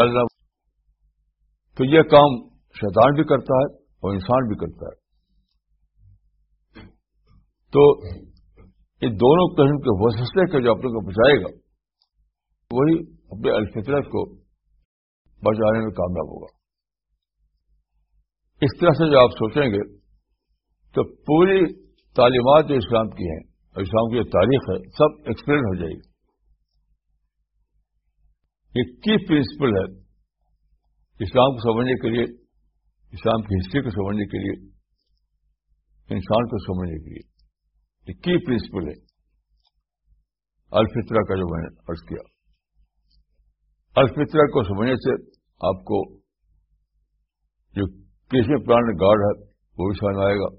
تو یہ کام شیطان بھی کرتا ہے اور انسان بھی کرتا ہے۔ تو ان دونوں قسم کے وسطے کے جو اپنے کو بچائے گا، وہی اپنے الفطرت کو بچانے میں کامیاب ہوگا۔ اس طرح سے جو آپ سوچیں گے، تو پوری تعلیمات جو اسلام کی ہیں، اور اسلام کی جو تاریخ ہے، سب ایکسپلین ہو جائے گی۔ یہ کی پرنسپل ہے؟ اسلام کو سمجھنے کے لیے، اسلام کی ہسٹری کو سمجھنے کے لیے، انسان کو سمجھنے کے لیے۔ کی پرنسپل ہے الفطرہ کا جو میں نے ارض کیا الفطرہ کو سمجھنے سے آپ کو جو کسی پلان گارڈ ہے وہ بھی سمجھ آئے گا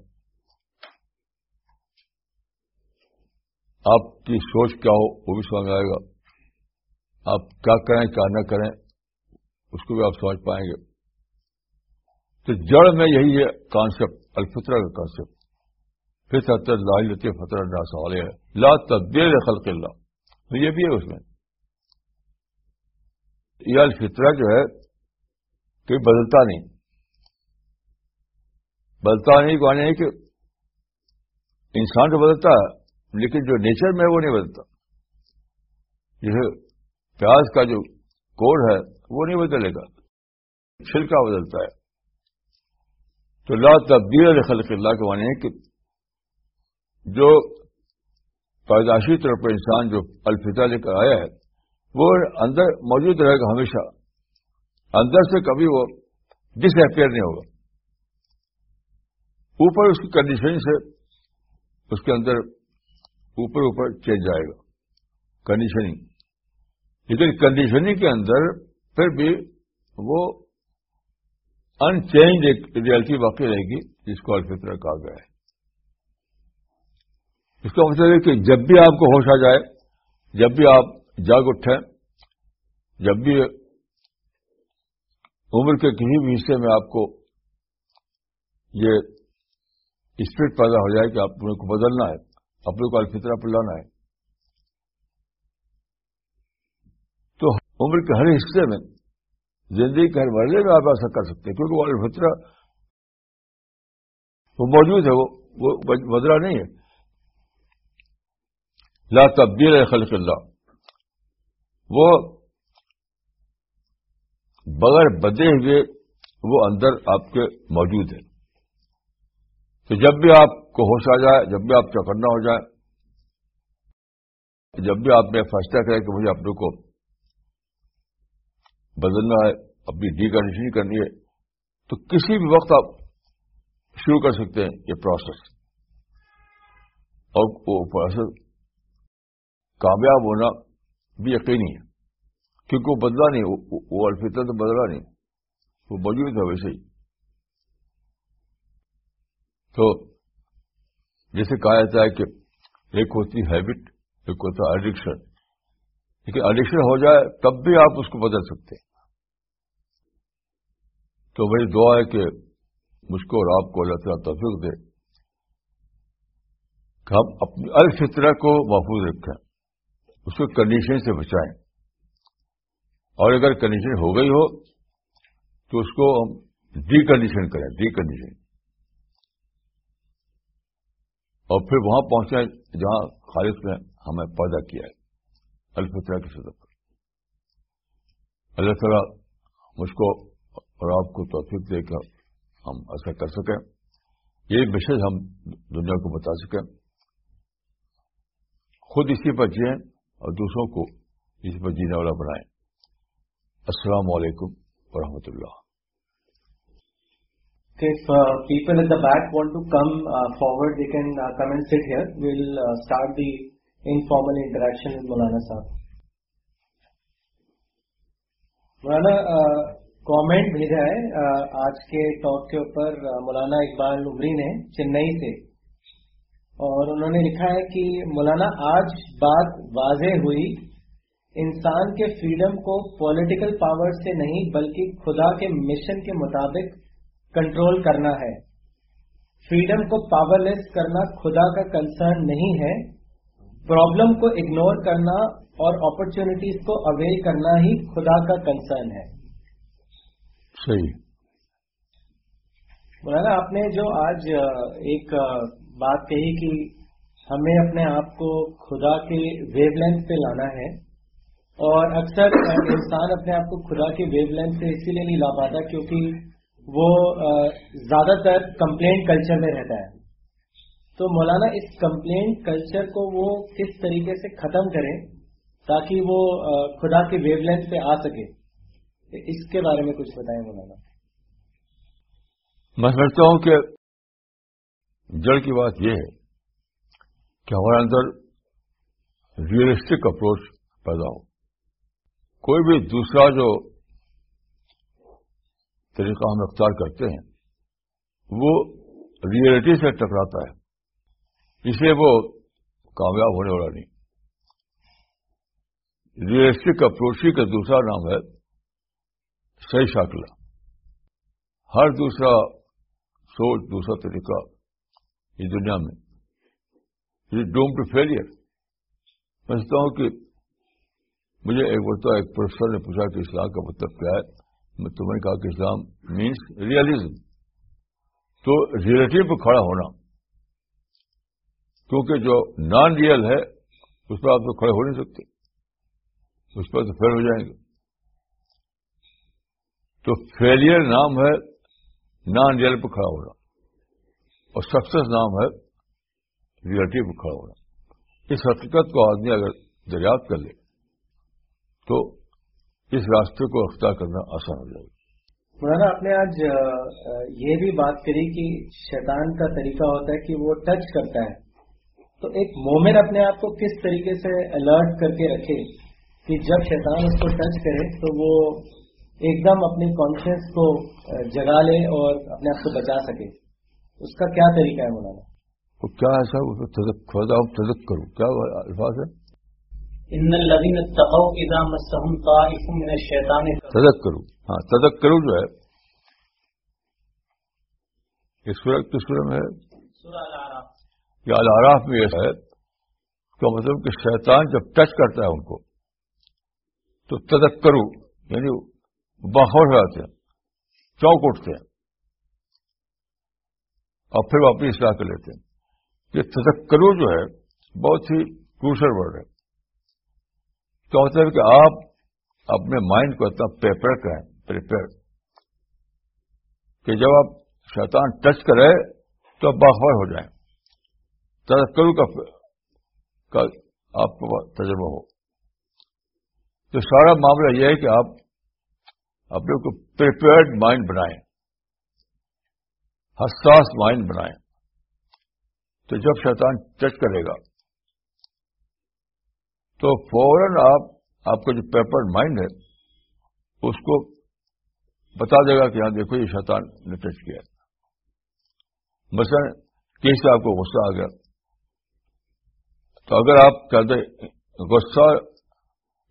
آپ کی سوچ کیا ہو وہ بھی سمجھ آئے گا آپ کیا کریں کیا نہ کریں اس کو بھی آپ سمجھ پائیں گے تو جڑ میں یہی ہے کانسیپٹ الفطرہ کا کانسیپٹ پھر ستر لاہی فتح نہ سوال ہے۔ لا تبدیل خلق اللہ۔ تو یہ بھی ہے اس میں۔ یہ الفطرہ جو ہے کہ بدلتا نہیں۔ بدلتا نہیں کہنے کہ انسان تو بدلتا ہے، لیکن جو نیچر میں وہ نہیں بدلتا۔ یہ پیاز کا جو کوڑ ہے، وہ نہیں بدلے گا۔ چھلکا بدلتا ہے۔ تو لا تبدیل خلق اللہ کے معنی ہے کہ جو پیداشی طور پر انسان جو الفطا لے کر آیا ہے، وہ اندر موجود رہے گا ہمیشہ۔ اندر سے کبھی وہ ڈس ایپیئر نہیں ہوگا۔ اوپر اس کی کنڈیشن سے اس کے اندر اوپر اوپر چینج آئے گا۔ کنڈیشننگ لیکن کنڈیشننگ کے اندر پھر بھی وہ ان چینج ایک ریئلٹی واقع رہے گی، جس کو الفطرہ کہا گیا ہے۔ اس کا مطلب ہے کہ جب بھی آپ کو ہوش آ جائے، جب بھی آپ جاگ اٹھیں، جب بھی عمر کے کسی بھی حصے میں آپ کو یہ اسپرٹ پیدا ہو جائے کہ آپ کو بدلنا ہے، اپنے کو الفطرہ پر لانا ہے۔ تو عمر کے ہر حصے میں زندگی کے ہر مرحلے میں آپ ایسا کر سکتے ہیں، کیونکہ وہ الفطرہ وہ موجود ہے، وہ بدلا نہیں ہے۔ لا تبدیل ہے خلق اللہ۔ وہ بغیر بدے ہوئے وہ اندر آپ کے موجود ہے تو جب بھی آپ کو ہوش آ جائے، جب بھی آپ چوکنا ہو جائے، جب بھی آپ نے فیصلہ کریں کہ مجھے اپنے کو بدلنا ہے، اپنی ڈی کنڈیشن کرنی ہے، تو کسی بھی وقت آپ شروع کر سکتے ہیں یہ پروسیس اور وہ پروسیس کامیاب ہونا بھی یقینی ہے، کیونکہ وہ بدلا نہیں، وہ الفطر تو بدلا نہیں، وہ موجود ہے ویسے ہی۔ تو جیسے کہا جاتا ہے کہ ایک ہوتی ہیبٹ ایک ہوتا ہے ایڈکشن لیکن ایڈکشن ہو جائے تب بھی آپ اس کو بدل سکتے ہیں۔ تو وہی دعا ہے کہ مجھ کو اور آپ کو اللہ تعالیٰ توفیق دے کہ ہم اپنی الفطرہ کو محفوظ رکھیں۔ اس کو کنڈیشن سے بچائیں۔ اور اگر کنڈیشن ہو گئی ہو، تو اس کو ہم ڈی کنڈیشن کریں ڈی کنڈیشن اور پھر وہاں پہنچے جہاں خالص میں ہمیں پیدا کیا ہے الفطرہ کی سطح پر۔ اللہ تعالیٰ مجھ کو اور آپ کو توفیق دے کر ہم ایسا کر سکیں۔ یہ میسج ہم دنیا کو بتا سکیں۔ خود اسی پر جئیں۔ اور دوسروں کو اسی پر جینے والا بنائیں السلام علیکم ورحمۃ اللہ If uh, people at the back want to come uh, forward, they can uh, come and sit here. We'll uh, start the informal interaction with Maulana Sahab. Maulana, uh, comment بھیجا ہے آج کے ٹاک کے اوپر مولانا اقبال عمری نے چنئی سے اور انہوں نے لکھا ہے کہ مولانا آج بات واضح ہوئی۔ انسان کے فریڈم کو پولیٹیکل پاور سے نہیں بلکہ خدا کے مشن کے مطابق کنٹرول کرنا ہے۔ فریڈم کو پاور لیس کرنا خدا کا کنسرن نہیں ہے۔ پرابلم کو اگنور کرنا اور اپرچونٹیز کو اویل کرنا ہی خدا کا کنسرن ہے۔ صحیح۔ مولانا آپ نے جو آج ایک بات کہی کہ ہمیں اپنے آپ کو خدا کے ویو لینتھ پہ لانا ہے اور اکثر انسان اپنے آپ کو خدا کے ویو لینتھ سے اسی لیے نہیں لا پاتا کیونکہ وہ زیادہ تر کمپلینٹ کلچر میں رہتا ہے۔ تو مولانا، اس کمپلینٹ کلچر کو وہ کس طریقے سے ختم کریں تاکہ وہ خدا کے ویو لینتھ پہ آ سکے؟ اس کے بارے میں کچھ بتائیں مولانا۔ میں سمجھتا ہوں کہ جڑ کی بات یہ ہے کہ ہمارے اندر ریئلسٹک اپروچ پیدا ہو۔ کوئی بھی دوسرا جو طریقہ ہم اختیار کرتے ہیں، وہ ریئلٹی سے ٹکراتا ہے۔ اسے وہ کامیاب ہونے والا نہیں۔ ریئلسٹک اپروچ ہی کا دوسرا نام ہے صحیح شکل۔ ہر دوسرا سوچ، دوسرا طریقہ اس دنیا میں۔ ڈوم ٹو فیلئر میں سمجھتا ہوں کہ مجھے ایک مرتبہ ایک پروفیسر نے پوچھا کہ اسلام کا مطلب کیا ہے؟ میں تمہیں کہا کہ اسلام مینس ریئلزم تو ریئلٹی پہ کھڑا ہونا۔ کیونکہ جو نان ریئل ہے، اس پر آپ تو کھڑے ہو نہیں سکتے۔ اس پر تو فیل ہو جائیں گے۔ تو فیلئر نام ہے نان ریئل پہ کھڑا ہونا۔ اور سکسیس نام ہے ریئلٹی پہ کھڑا ہونا۔ اس حقیقت کو آدمی اگر دریافت کر لے، تو اس راستے کو اختیار کرنا آسان ہو جائے گا۔ مولانا، آپ نے آج یہ بھی بات کری کہ شیطان کا طریقہ ہوتا ہے کہ وہ ٹچ کرتا ہے۔ تو ایک مومن اپنے آپ کو کس طریقے سے الرٹ کر کے رکھے کہ جب شیطان اس کو ٹچ کرے، تو وہ ایک دم اپنی کانشیس کو جگا لے اور اپنے آپ کو بچا سکے۔ اس کا کیا طریقہ ہے مولانا؟ کیا ایسا تجک کروں کیا الفاظ ہے تجک کروں ہاں تجک کروں جو ہے کس سورج میں ہے؟ یا الراف میں ایسا ہے اس کا مطلب کہ شیطان جب ٹچ کرتا ہے ان کو تو تجک کروں یعنی باخور ہو جاتے ہیں چوک اٹھتے ہیں۔ اور پھر واپس اصلاح کر لیتے ہیں۔ یہ تذکرو جو ہے، بہت ہی کروشل ورڈ ہے۔ کیا ہوتا ہے کہ آپ اپنے مائنڈ کو اتنا پیپر کریں پریپیئر کہ جب آپ شیطان ٹچ کرے تو آپ باخبر ہو جائیں۔ تذکرو کا آپ کو تجربہ ہو۔ تو سارا معاملہ یہ ہے کہ آپ اپنے کو پریپیئرڈ مائنڈ بنائیں۔ حساس مائنڈ بنائیں۔ تو جب شیطان ٹچ کرے گا، تو فوراً آپ آپ کا جو پیپر مائنڈ ہے، اس کو بتا دے گا کہ ہاں دیکھو، یہ شیطان نے ٹچ کیا مثلا کس سے آپ کو غصہ آ گیا، تو اگر آپ کہتے غصہ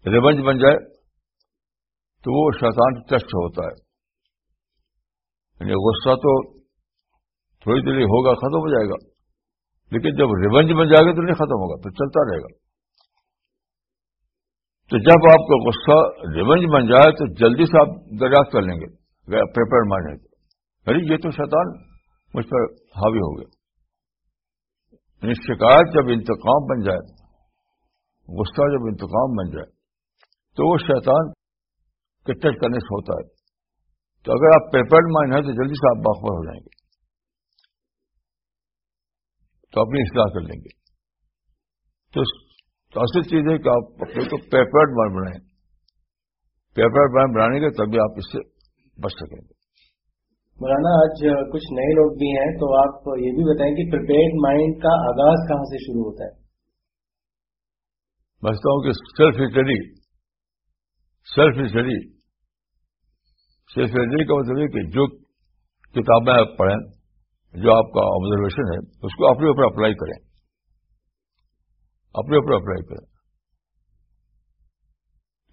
ریونج بن جائے، تو وہ شیطان ٹچ ہوتا ہے۔ یعنی غصہ تو تھوڑی دیر ہوگا ختم ہو جائے گا۔ لیکن جب ریونج بن جائے گا تو نہیں ختم ہوگا، تو چلتا رہے گا۔ تو جب آپ کا غصہ ریونج بن جائے تو جلدی سے آپ دریافت کر لیں گے پیپر مائنڈ ارے، یہ تو شیطان مجھ پر حاوی ہو گیا۔ یعنی شکایت جب انتقام بن جائے، غصہ جب انتقام بن جائے، تو وہ شیطان کٹر کرنے سے ہوتا ہے۔ تو اگر آپ پیپر مائنڈ ہیں تو جلدی سے آپ باخبر ہو جائیں گے۔ تو اپنی اصلاح کر لیں گے۔ تو اصل چیز ہے کہ آپ اپنے کو پیپر مائنڈ بنائیں۔ پیپر مائنڈ بنانے کے تبھی آپ اس سے بچ سکیں گے۔ مولانا آج کچھ نئے لوگ بھی ہیں تو آپ یہ بھی بتائیں کہ پریپیئرڈ مائنڈ کا آغاز کہاں سے شروع ہوتا ہے؟ میں ہوں کہ self study self study self study کا مطلب ہے کہ جو کتابیں آپ پڑھیں جو آپ کا آبزرویشن ہے، اس کو اپنے اوپر اپلائی کریں۔ اپنے اوپر اپلائی کریں۔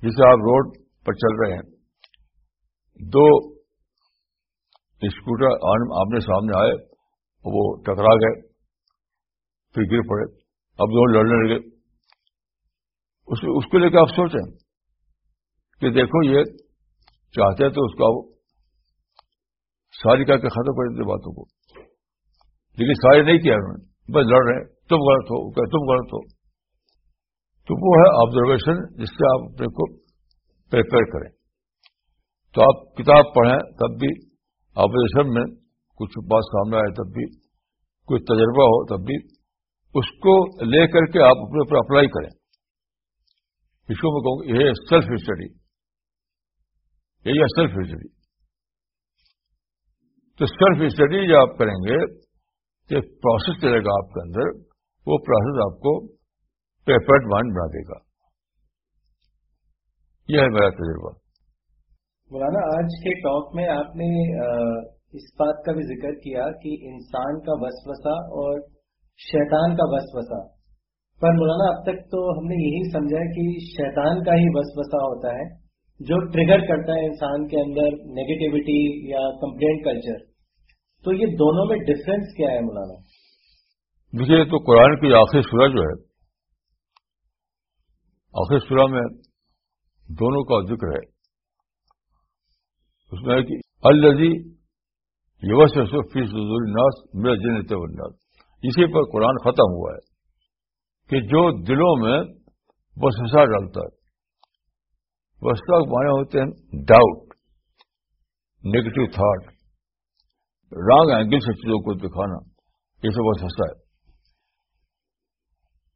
جسے آپ روڈ پر چل رہے ہیں، دو اسکوٹر آمنے سامنے آئے، وہ ٹکرا گئے، پھر گر پڑے، اب دونوں لڑنے لگے۔ اس کو لے کے آپ سوچیں کہ دیکھو، یہ چاہتے تو اس کا ساری کر کے ختم کر دیتے باتوں کو۔ لیکن سارے نہیں کیا انہوں نے۔ بس لڑ رہے تم غلط ہو کہ تم غلط ہو۔ تو وہ ہے آبزرویشن جس سے آپ اپنے کو پریپیئر کریں۔ تو آپ کتاب پڑھیں، تب بھی آپریشن میں کچھ بات سامنے آئے، تب بھی کوئی تجربہ ہو، تب بھی اس کو لے کر کے آپ اپنے اوپر اپلائی کریں۔ اس کو میں کہوں گا، یہ سیلف اسٹڈی یہی ہے سیلف اسٹڈی تو سیلف اسٹڈی جو آپ کریں گے تو ایک پروسیس چلے گا آپ کے اندر، وہ پروسیس آپ کو پیپرڈ مائنڈ بنا دے گا۔ یہ ہے میرا تجربہ۔ مولانا، آج کے ٹاک میں آپ نے اس بات کا بھی ذکر کیا کہ انسان کا وسوسہ اور شیطان کا وسوسہ۔ پر مولانا، اب تک تو ہم نے یہی سمجھا کہ شیطان کا ہی وسوسہ ہوتا ہے جو ٹریگر کرتا ہے انسان کے اندر نیگیٹیوٹی یا کمپلینٹ کلچر تو یہ دونوں میں ڈفرینس کیا ہے مولانا؟ دیکھیے تو قرآن کی آخری سورہ جو ہے آخر سورہ میں دونوں کا ذکر ہے۔ اس میں ہے کہ الزی یوس فیس الناس میرا جنت الناس اسی پر قرآن ختم ہوا ہے کہ جو دلوں میں وسوسا ڈالتا ہے۔ وسطہ مانے ہوتے ہیں doubt negative thought wrong angle سے چیزوں کو دکھانا، یہ سب وسوسا ہے۔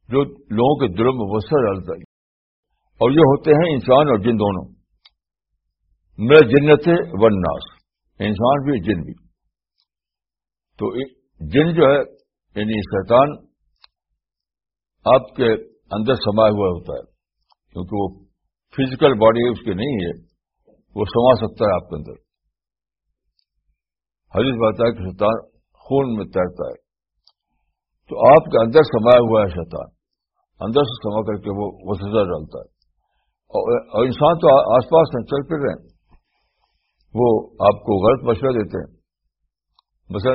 جو لوگوں کے دلوں میں وسا ڈالتا ہے۔ اور یہ ہوتے ہیں انسان اور جن دونوں۔ میرا جنت وناس انسان بھی، جن بھی۔ تو جن جو ہے یعنی شیطان آپ کے اندر سما ہوا ہوتا ہے۔ کیونکہ وہ فزیکل باڈی اس کی نہیں ہے۔ وہ سما سکتا ہے آپ کے اندر۔ حدیث بات ہے کہ شیطان خون میں تیرتا ہے۔ تو آپ کے اندر سمایا ہوا ہے شیطان۔ اندر سے سما کر کے وہ وسیزہ ڈالتا ہے۔ اور انسان تو آس پاس میں چل پھر رہے ہیں۔ وہ آپ کو غلط مشورہ دیتے ہیں۔ مثلا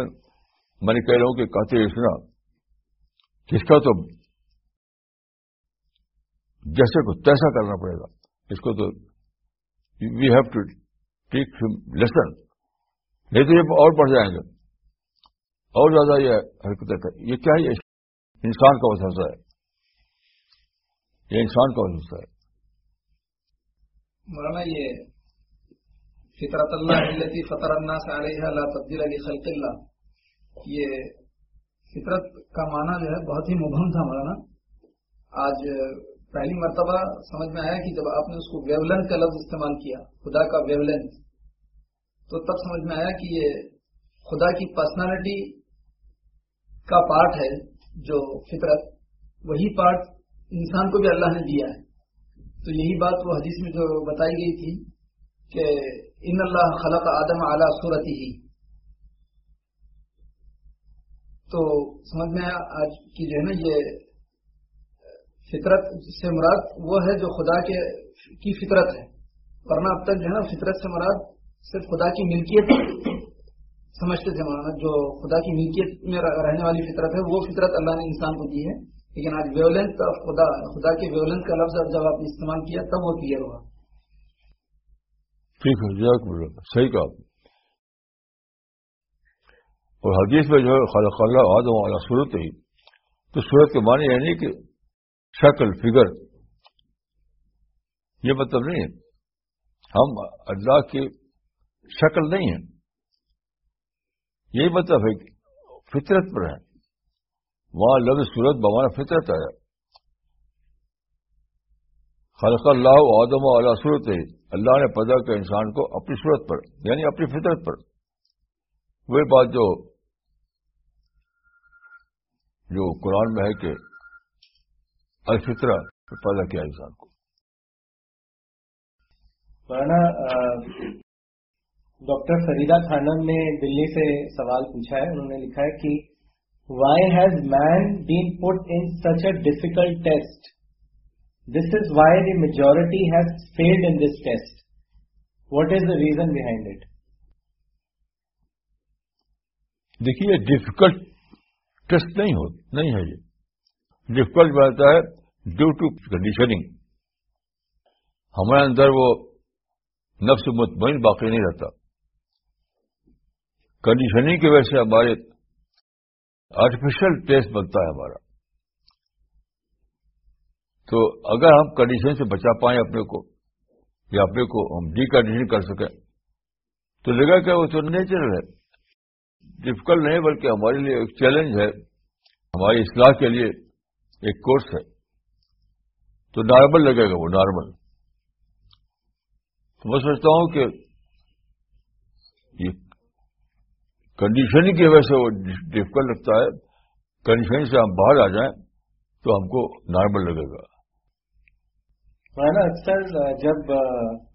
میں نے کہہ رہا ہوں کہ کہتے اتنا کس کا تو جیسے کو تیسا کرنا پڑے گا۔ اس کو تو we have to take lesson نہیں تو یہ اور بڑھ جائیں گے۔ اور زیادہ یہ حرکتیں کر یہ کیا ہے؟ انسان کا وسوسہ ہے۔ یہ انسان کا وسوسہ ہے۔ مولانا، یہ فطرت اللہ التی فطر الناس علیہ لا تبدیل علی خلق اللہ یہ فطرت کا معنی جو ہے بہت ہی مبہم تھا مولانا۔ آج پہلی مرتبہ سمجھ میں آیا کہ جب آپ نے اس کو کا لفظ استعمال کیا، خدا کا ویولنس تو تب سمجھ میں آیا کہ یہ خدا کی پرسنالٹی کا پارٹ ہے جو فطرت، وہی پارٹ انسان کو بھی اللہ نے دیا ہے۔ تو یہی بات وہ حدیث میں جو بتائی گئی تھی کہ ان اللہ خلق آدم اعلی صورت ہی تو سمجھ میں آج کی جو ہے نا یہ فطرت سے مراد وہ ہے جو خدا کے، کی فطرت ہے۔ ورنہ اب تک جو ہے نا فطرت سے مراد صرف خدا کی ملکیت سمجھتے تھے مولانا، جو خدا کی ملکیت میں رہنے والی فطرت ہے، وہ فطرت اللہ نے انسان کو دی ہے۔ لیکن آج ویولنس خدا خدا کے ویولنس کا لفظ جب آپ نے استعمال کیا، تب وہ کلیئر ہوا۔ ٹھیک ہے صحیح کہا اور حدیث میں جو ہے خالق اللہ آدم والا صورت ہی تو صورت کے معنی یعنی کہ شکل فگر یہ مطلب نہیں ہے۔ ہم اللہ کی شکل نہیں ہے۔ یہی مطلب ہے کہ فطرت پر ہے۔ وہاں لفظ صورت بمانا فطرت آیا خلق اللہ آدم والا صورت ہے۔ اللہ نے پیدا کیا انسان کو اپنی صورت پر یعنی اپنی فطرت پر۔ وہی بات جو جو قرآن میں ہے کہ الفطرہ پیدا کیا انسان کو۔ ڈاکٹر فریدہ خانم نے دلی سے سوال پوچھا ہے۔ انہوں نے لکھا ہے کہ why has man been put in such a difficult test this is why the majority has failed in this test what is the reason behind it دیکھیے ڈیفیکلٹ ٹیسٹ نہیں ہو نہیں ہے یہ۔ ڈفکلٹ بنتا ہے ڈیو ٹو کنڈیشننگ ہمارے اندر وہ نفس مطمئن باقی نہیں رہتا۔ کنڈیشننگ کی وجہ سے ہمارے آرٹیفیشل ٹیسٹ بنتا ہے ہمارا۔ تو اگر ہم کنڈیشن سے بچا پائیں اپنے کو، یا اپنے کو ہم ڈی کنڈیشن کر سکیں، تو لگا کہ وہ تو نیچرل ہے۔ ڈفیکلٹ نہیں، بلکہ ہمارے لیے ایک چیلنج ہے۔ ہماری اصلاح کے لیے ایک کورس ہے۔ تو نارمل لگے گا وہ نارمل تو میں سمجھتا ہوں کہ یہ کنڈیشننگ کی وجہ سے وہ ڈفیکلٹ لگتا ہے۔ کنڈیشن سے ہم باہر آ جائیں تو ہم کو نارمل لگے گا۔ نا اکثر جب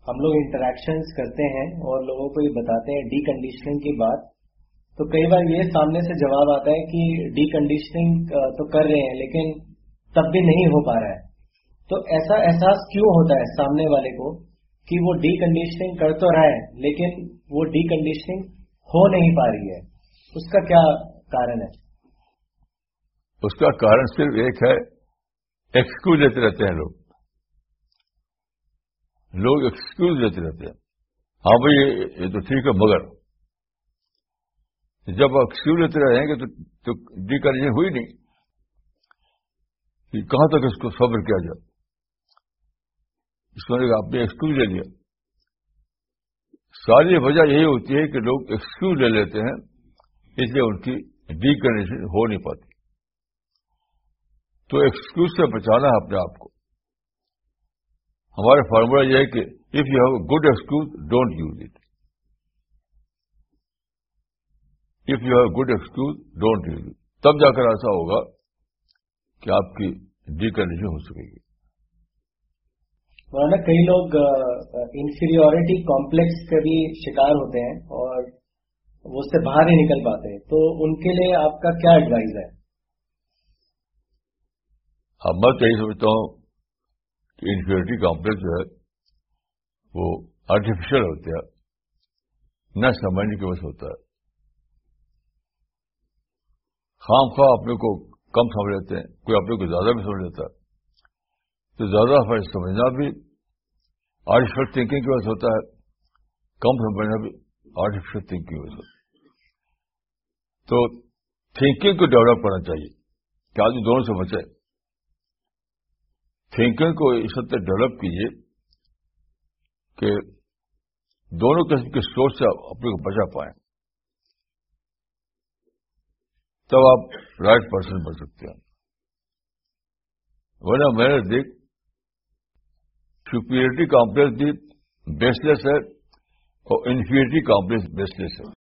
ہم لوگ انٹریکشن کرتے ہیں اور لوگوں کو یہ بتاتے ہیں ڈی کنڈیشننگ کی بات، تو کئی بار یہ سامنے سے جواب آتا ہے کہ ڈی کنڈیشننگ تو کر رہے ہیں لیکن تب بھی نہیں ہو پا رہا ہے۔ تو ایسا احساس کیوں ہوتا ہے سامنے والے کو کہ وہ ڈی کنڈیشننگ کر تو رہا ہے لیکن وہ ڈی کنڈیشننگ ہو نہیں پا رہی ہے۔ اس کا کیا کارن ہے؟ اس کا کارن صرف ایک ہے ایکسکیوز لیتے رہتے ہیں لوگ۔ لوگ ایکسکیوز لیتے رہتے ہیں۔ ہاں بھائی، یہ تو ٹھیک ہے، مگر جب آپ کیوں لیتے رہیں گے تو ڈی جی کنڈیشن ہوئی نہیں کہ کہاں تک اس کو صبر کیا جائے۔ اس میں آپ نے ایکسکیوز لے لیا۔ ساری وجہ یہی ہوتی ہے کہ لوگ ایکسکیوز لے لیتے ہیں، اس لیے ان کی ڈی کنڈیشن ہو نہیں پاتی۔ تو ایکسکیوز سے بچانا ہے اپنے آپ کو۔ ہمارا فارمولا یہ ہے کہ if you have good excuse don't use it if you have good excuse don't use it تب جا کر ایسا ہوگا کہ آپ کی ڈی کنڈیشن ہو سکے گی۔ مولانا کئی لوگ انفیریورٹی کمپلیکس کے بھی شکار ہوتے ہیں اور وہ اس سے باہر ہی نکل پاتے۔ ہیں تو ان کے لیے آپ کا کیا ایڈوائز ہے؟ اب میں تو یہی سمجھتا ہوں کہ انفیریٹی کمپلیکس جو ہے، وہ آرٹیفیشل ہوتا ہے نہ سمجھنے کی وجہ سے ہوتا ہے۔ خام خواہ اپنے کو کم سمجھ لیتے ہیں، کوئی اپنے کو زیادہ بھی سمجھ لیتا ہے۔ تو زیادہ سمجھنا بھی آرٹیفیشل تھنکنگ کی وجہ سے ہوتا ہے، کم سمجھنا بھی آرٹیفیشل تھنکنگ کی وجہ سے تو تھنکنگ کو ڈیولپ کرنا چاہیے کہ آدمی دونوں سے بچے۔ تھنکنگ کو اس حد تک ڈیولپ کیجیے کہ دونوں قسم کی سوچ سے اپنے کو بچا پائیں۔ تب آپ رائٹ پرسن بن سکتے ہیں۔ ورنہ میں نے دیکھ سپیریٹی کامپلیکس بھی بیس لیس ہے اور انفیریٹی کامپلیکس بیس لیس ہے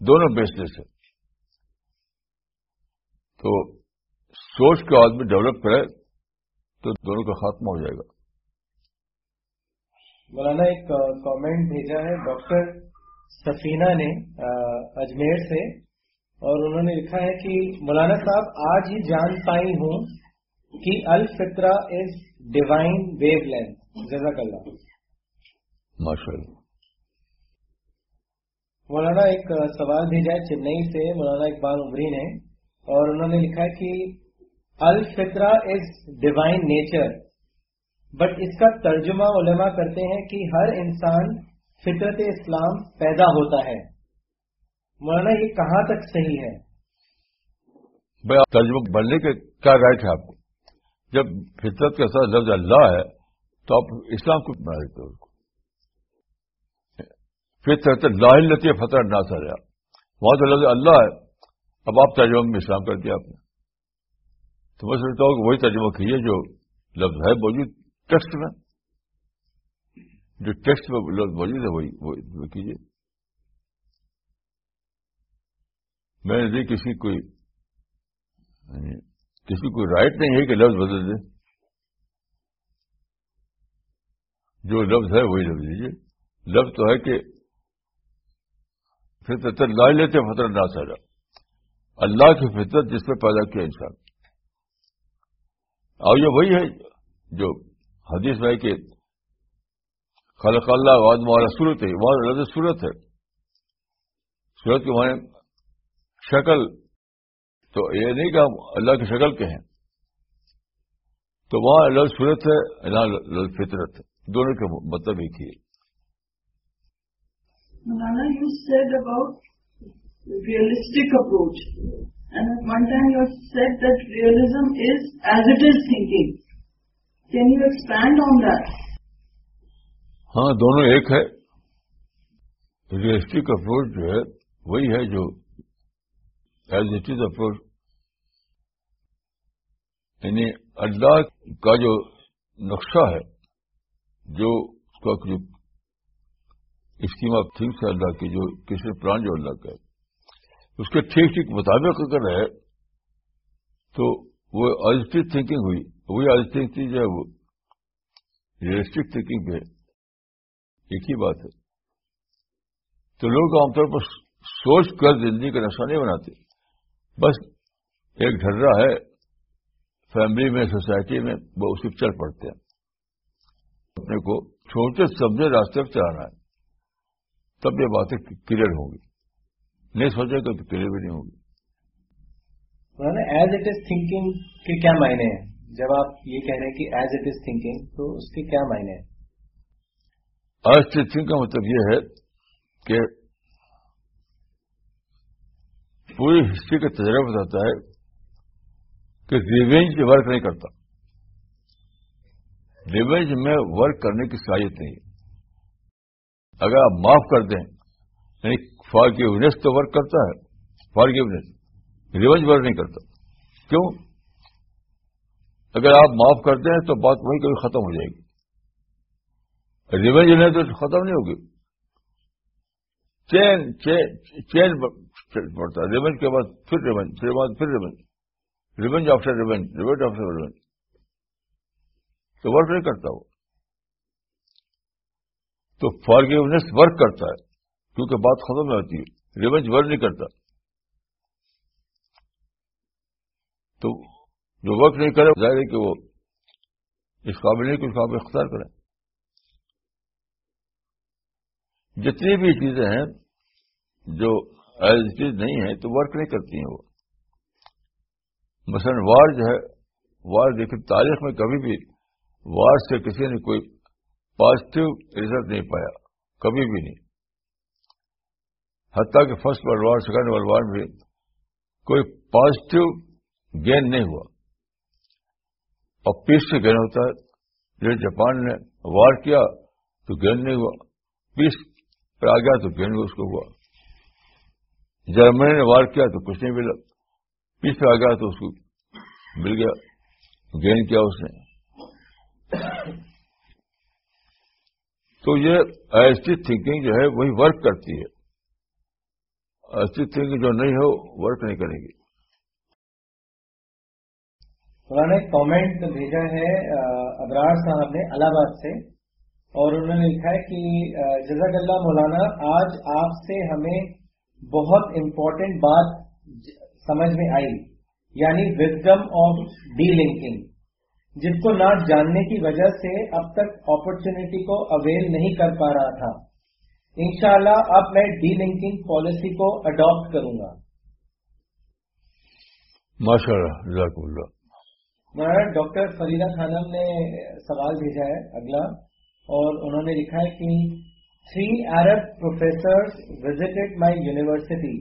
دونوں بیسلیس ہے تو سوچ کے آدمی ڈیولپ کرے تو دونوں کا خاتمہ ہو جائے گا مولانا ایک کامنٹ بھیجا ہے ڈاکٹر سفینہ نے اجمیر سے اور انہوں نے لکھا ہے کہ مولانا صاحب آج ہی جان پائی ہوں کہ الفطرہ از ڈیوائن ویو لینتھ جزاک اللہ ماشاء اللہ مولانا ایک سوال بھیجا ہے چنئی سے مولانا اقبال عمری نے اور انہوں نے لکھا ہے کہ الفطرہ از ڈیوائن نیچر بٹ اس کا ترجمہ علماء کرتے ہیں کہ ہر انسان فطرت اسلام پیدا ہوتا ہے۔ مولانا یہ کہاں تک صحیح ہے؟ ترجمہ بننے کے کیا رائٹ ہے آپ؟ کو جب فطرت کے ساتھ لفظ اللہ ہے، تو آپ اسلام کو بنا دیتے اس کو۔ فطرت اللہ لتی فتح نہ سر وہاں تو لفظ اللہ ہے۔ اب آپ ترجمہ میں اسلام کر دیا آپ نے۔ تو میں سمجھتا ہوں کہ وہی ترجمہ کیجیے جو لفظ ہے، موجود ٹیکسٹ میں۔ جو ٹیکسٹ میں لفظ موجود ہے وہی کیجیے۔ میں نے کسی کوئی کسی کو رائٹ نہیں ہے کہ لفظ بدل دے۔ جو لفظ ہے وہی لفظ دیجیے۔ لفظ تو ہے کہ فطرت لا لیتے فطرت نہ سارا اللہ کی فطرت جس پہ پیدا کیا انسان۔ اور یہ وہی ہے جو حدیث میں کہ خلق اللہ واد والا صورت ہے وہاں لفظ صورت ہے۔ صورت کے معنی شکل تو یہ نہیں کہ ہم اللہ کی شکل کے ہیں تو وہاں لفظ صورت ہے لفظ فطرت ہے دونوں کے مطلب ایک ہی ہے Nana, you said about realistic approach. And at one time you said that realism is as it is thinking. Can you expand on that? ہاں دونوں ایک ہے ریئلسٹک اپروچ جو ہے وہی ہے جو ایز اٹ از اپروچ یعنی اللہ کا جو نقشہ ہے، جو اس کا جو اسکیم آف تھنگس ہے اللہ کی، جو کسی پلان جو اللہ کا ہے۔ اس کے ٹھیک ٹھیک مطابق اگر ہے، تو وہ آزٹیو تھنکنگ ہوئی، وہی آزٹیو تھنکنگ جو ہے، وہ ریئلسٹک تھنکنگ پہ ایک ہی بات ہے۔ تو لوگ عام طور پر سوچ کر زندگی کا نقشہ نہیں بناتے۔ بس ایک ڈھرا ہے فیملی میں سوسائٹی میں وہ اسی چل پڑتے ہیں۔ اپنے کو چھوٹے سبزے راستے پر چلانا ہے۔ تب یہ باتیں کلیئر ہوں گی۔ نہیں سوچے گا تو کلیئر بھی نہیں ہوگی ایز اٹ از تھنکنگ کے کیا معنی ہیں؟ جب آپ یہ کہہ رہے ہیں کہ ایز اٹ از تھنکنگ تو اس کے کیا معنی ہیں؟ ایز تھنکنگ کا مطلب یہ ہے کہ پوری ہسٹری کا تجربہ بتاتا ہے کہ ریونج ورک نہیں کرتا۔ ریونج میں ورک کرنے کی صلاحیت نہیں اگر آپ معاف کر دیں یعنی فارگیونیس تو ورک کرتا ہے۔ فارگیونیس، ریونج ورک نہیں کرتا۔ کیوں؟ اگر آپ معاف کرتے ہیں تو بات وہیں کبھی ختم ہو جائے گی۔ ریونج نہیں تو ختم نہیں ہوگی۔ چین چین پڑتا ہے۔ ریونج کے بعد پھر ریونج پھر بعد پھر revenge revenge after revenge revenge after revenge تو ورک نہیں کرتا وہ۔ تو فارگیونیس ورک کرتا ہے۔ کیونکہ بات ختم نہیں ہوتی ہے۔ ریونج ورک نہیں کرتا۔ تو جو ورک نہیں کرے، ظاہر ہے کہ وہ اس قابل نہیں کہ اس قابل اختیار کریں۔ جتنی بھی چیزیں ہیں جو ایز چیز نہیں ہیں تو ورک نہیں کرتی ہیں وہ۔ مثلا وار جو ہے وار دیکھیں، تاریخ میں کبھی بھی وار سے کسی نے کوئی پازیٹو رزلٹ نہیں پایا، کبھی بھی نہیں۔ حتیٰ کہ First World War Second World War میں کوئی پازیٹو گین نہیں ہوا۔ اور پیس سے گین ہوتا ہے۔ جب جاپان نے وار کیا تو گین نہیں ہوا۔ پیس پہ آ گیا تو گین اس کو ہوا۔ جرمنی نے وار کیا تو کچھ نہیں ملا۔ پیس پہ آ گیا تو اس کو مل گیا۔ گین کیا اس نے۔ تو یہ ایسی تھنکنگ جو ہے وہی ورک کرتی ہے۔ ایسی تھنکنگ جو نہیں ہو ورک نہیں کرے گی۔ انہوں نے کامنٹ بھیجا ہے ابرار صاحب نے الہ آباد سے۔ اور انہوں نے لکھا ہے کہ جزاک اللہ مولانا، آج آپ سے ہمیں بہت امپورٹنٹ بات سمجھ میں آئی یعنی وزڈم آف ڈی لنکنگ جس کو نہ جاننے کی وجہ سے اب تک اپرچونٹی کو اویل نہیں کر پا رہا تھا۔ انشاءاللہ اب میں ڈی لنکنگ پالیسی کو اڈاپٹ کروں گا۔ ماشاء اللہ مولانا ڈاکٹر فریدہ خانم نے سوال بھیجا ہے اگلا اور انہوں نے لکھا ہے کہ three Arab professor visited my university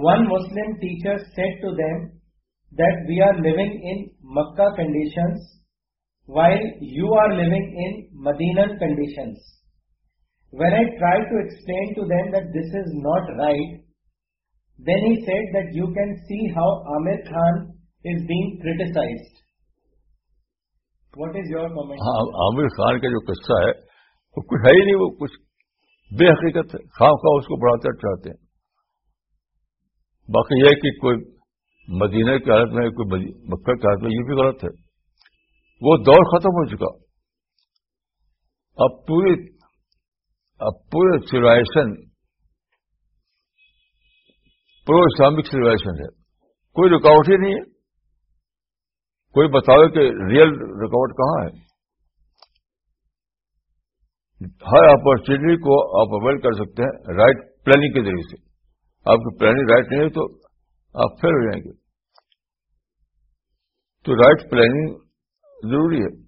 one Muslim teacher said to them that we are living in Mecca conditions while you are living in Medinan conditions when I try to explain to them that this is not right then he said that you can see how Aamir Khan is being criticised what is your comment ہاں عامر خان کا جو قصہ ہے وہ کچھ ہے ہی نہیں، وہ کچھ بے حقیقت ہے۔ خواہ خواہ اس کو بڑھاتے چاہتے ہیں۔ باقی یہ کہ کوئی مدینہ کی حالت میں، کوئی مکہ کی حالت میں، یہ بھی غلط ہے۔ وہ دور ختم ہو چکا۔ اب پوری، اب پورے سیلوائزیشن پرو اسلامک سیلوائزیشن ہے۔ کوئی رکاوٹ ہی نہیں ہے۔ کوئی بتاؤ کہ ریئل رکاوٹ کہاں ہے۔ ہر اپرچونیٹی کو آپ اویل کر سکتے ہیں رائٹ پلاننگ کے ذریعے سے۔ آپ کی پلاننگ رائٹ نہیں ہے تو آپ فیل ہو جائیں گے۔ تو رائٹ پلاننگ ضروری ہے۔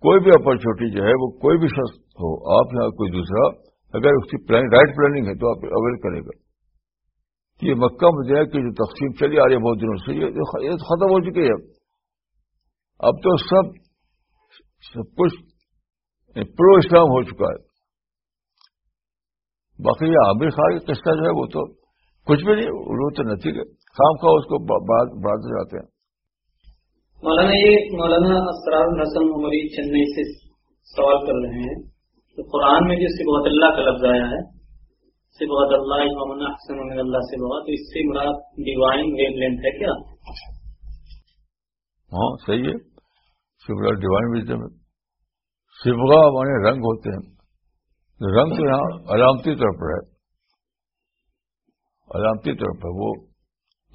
کوئی بھی اپرچونیٹی جو ہے وہ کوئی بھی شخص ہو، آپ یا کوئی دوسرا، اگر اس کی پلاننگ رائٹ پلاننگ ہے تو آپ اویل کرے گا۔ یہ مکہ مدینہ کی جو تقسیم چلی آ رہی ہے بہت دنوں سے یہ ختم ہو چکی ہے۔ اب تو سب سب کچھ پرو اسلام ہو چکا ہے۔ باقی یہ عامر خان کا قصہ جو ہے وہ تو کچھ بھی نہیں وہ تو نتیجے خام خواہ اس کو بڑھاتے جاتے ہیں۔ مولانا یہ مولانا اسرار نسم عمری چنئی سے سوال کر رہے ہیں۔ تو قرآن میں جو سبحت اللہ کا لفظ آیا ہے سبحت اللہ حسن اللہ سے بہت اس سے مراد ڈیوائن ویو لینتھ ہے کیا؟ ہاں صحیح ہے۔ ڈیوائن وزڈم ہے۔ شبغا ہمارے رنگ ہوتے ہیں۔ رنگ تو یہاں علامتی طور پر ہے۔ علامتی طور پر وہ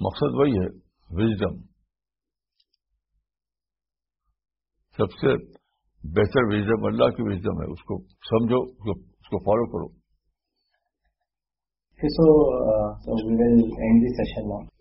مقصد وہی ہے وزڈم سب سے بہتر وزڈم اللہ کی وزڈم ہے۔ اس کو سمجھو، اس کو فالو کرو۔ سیشن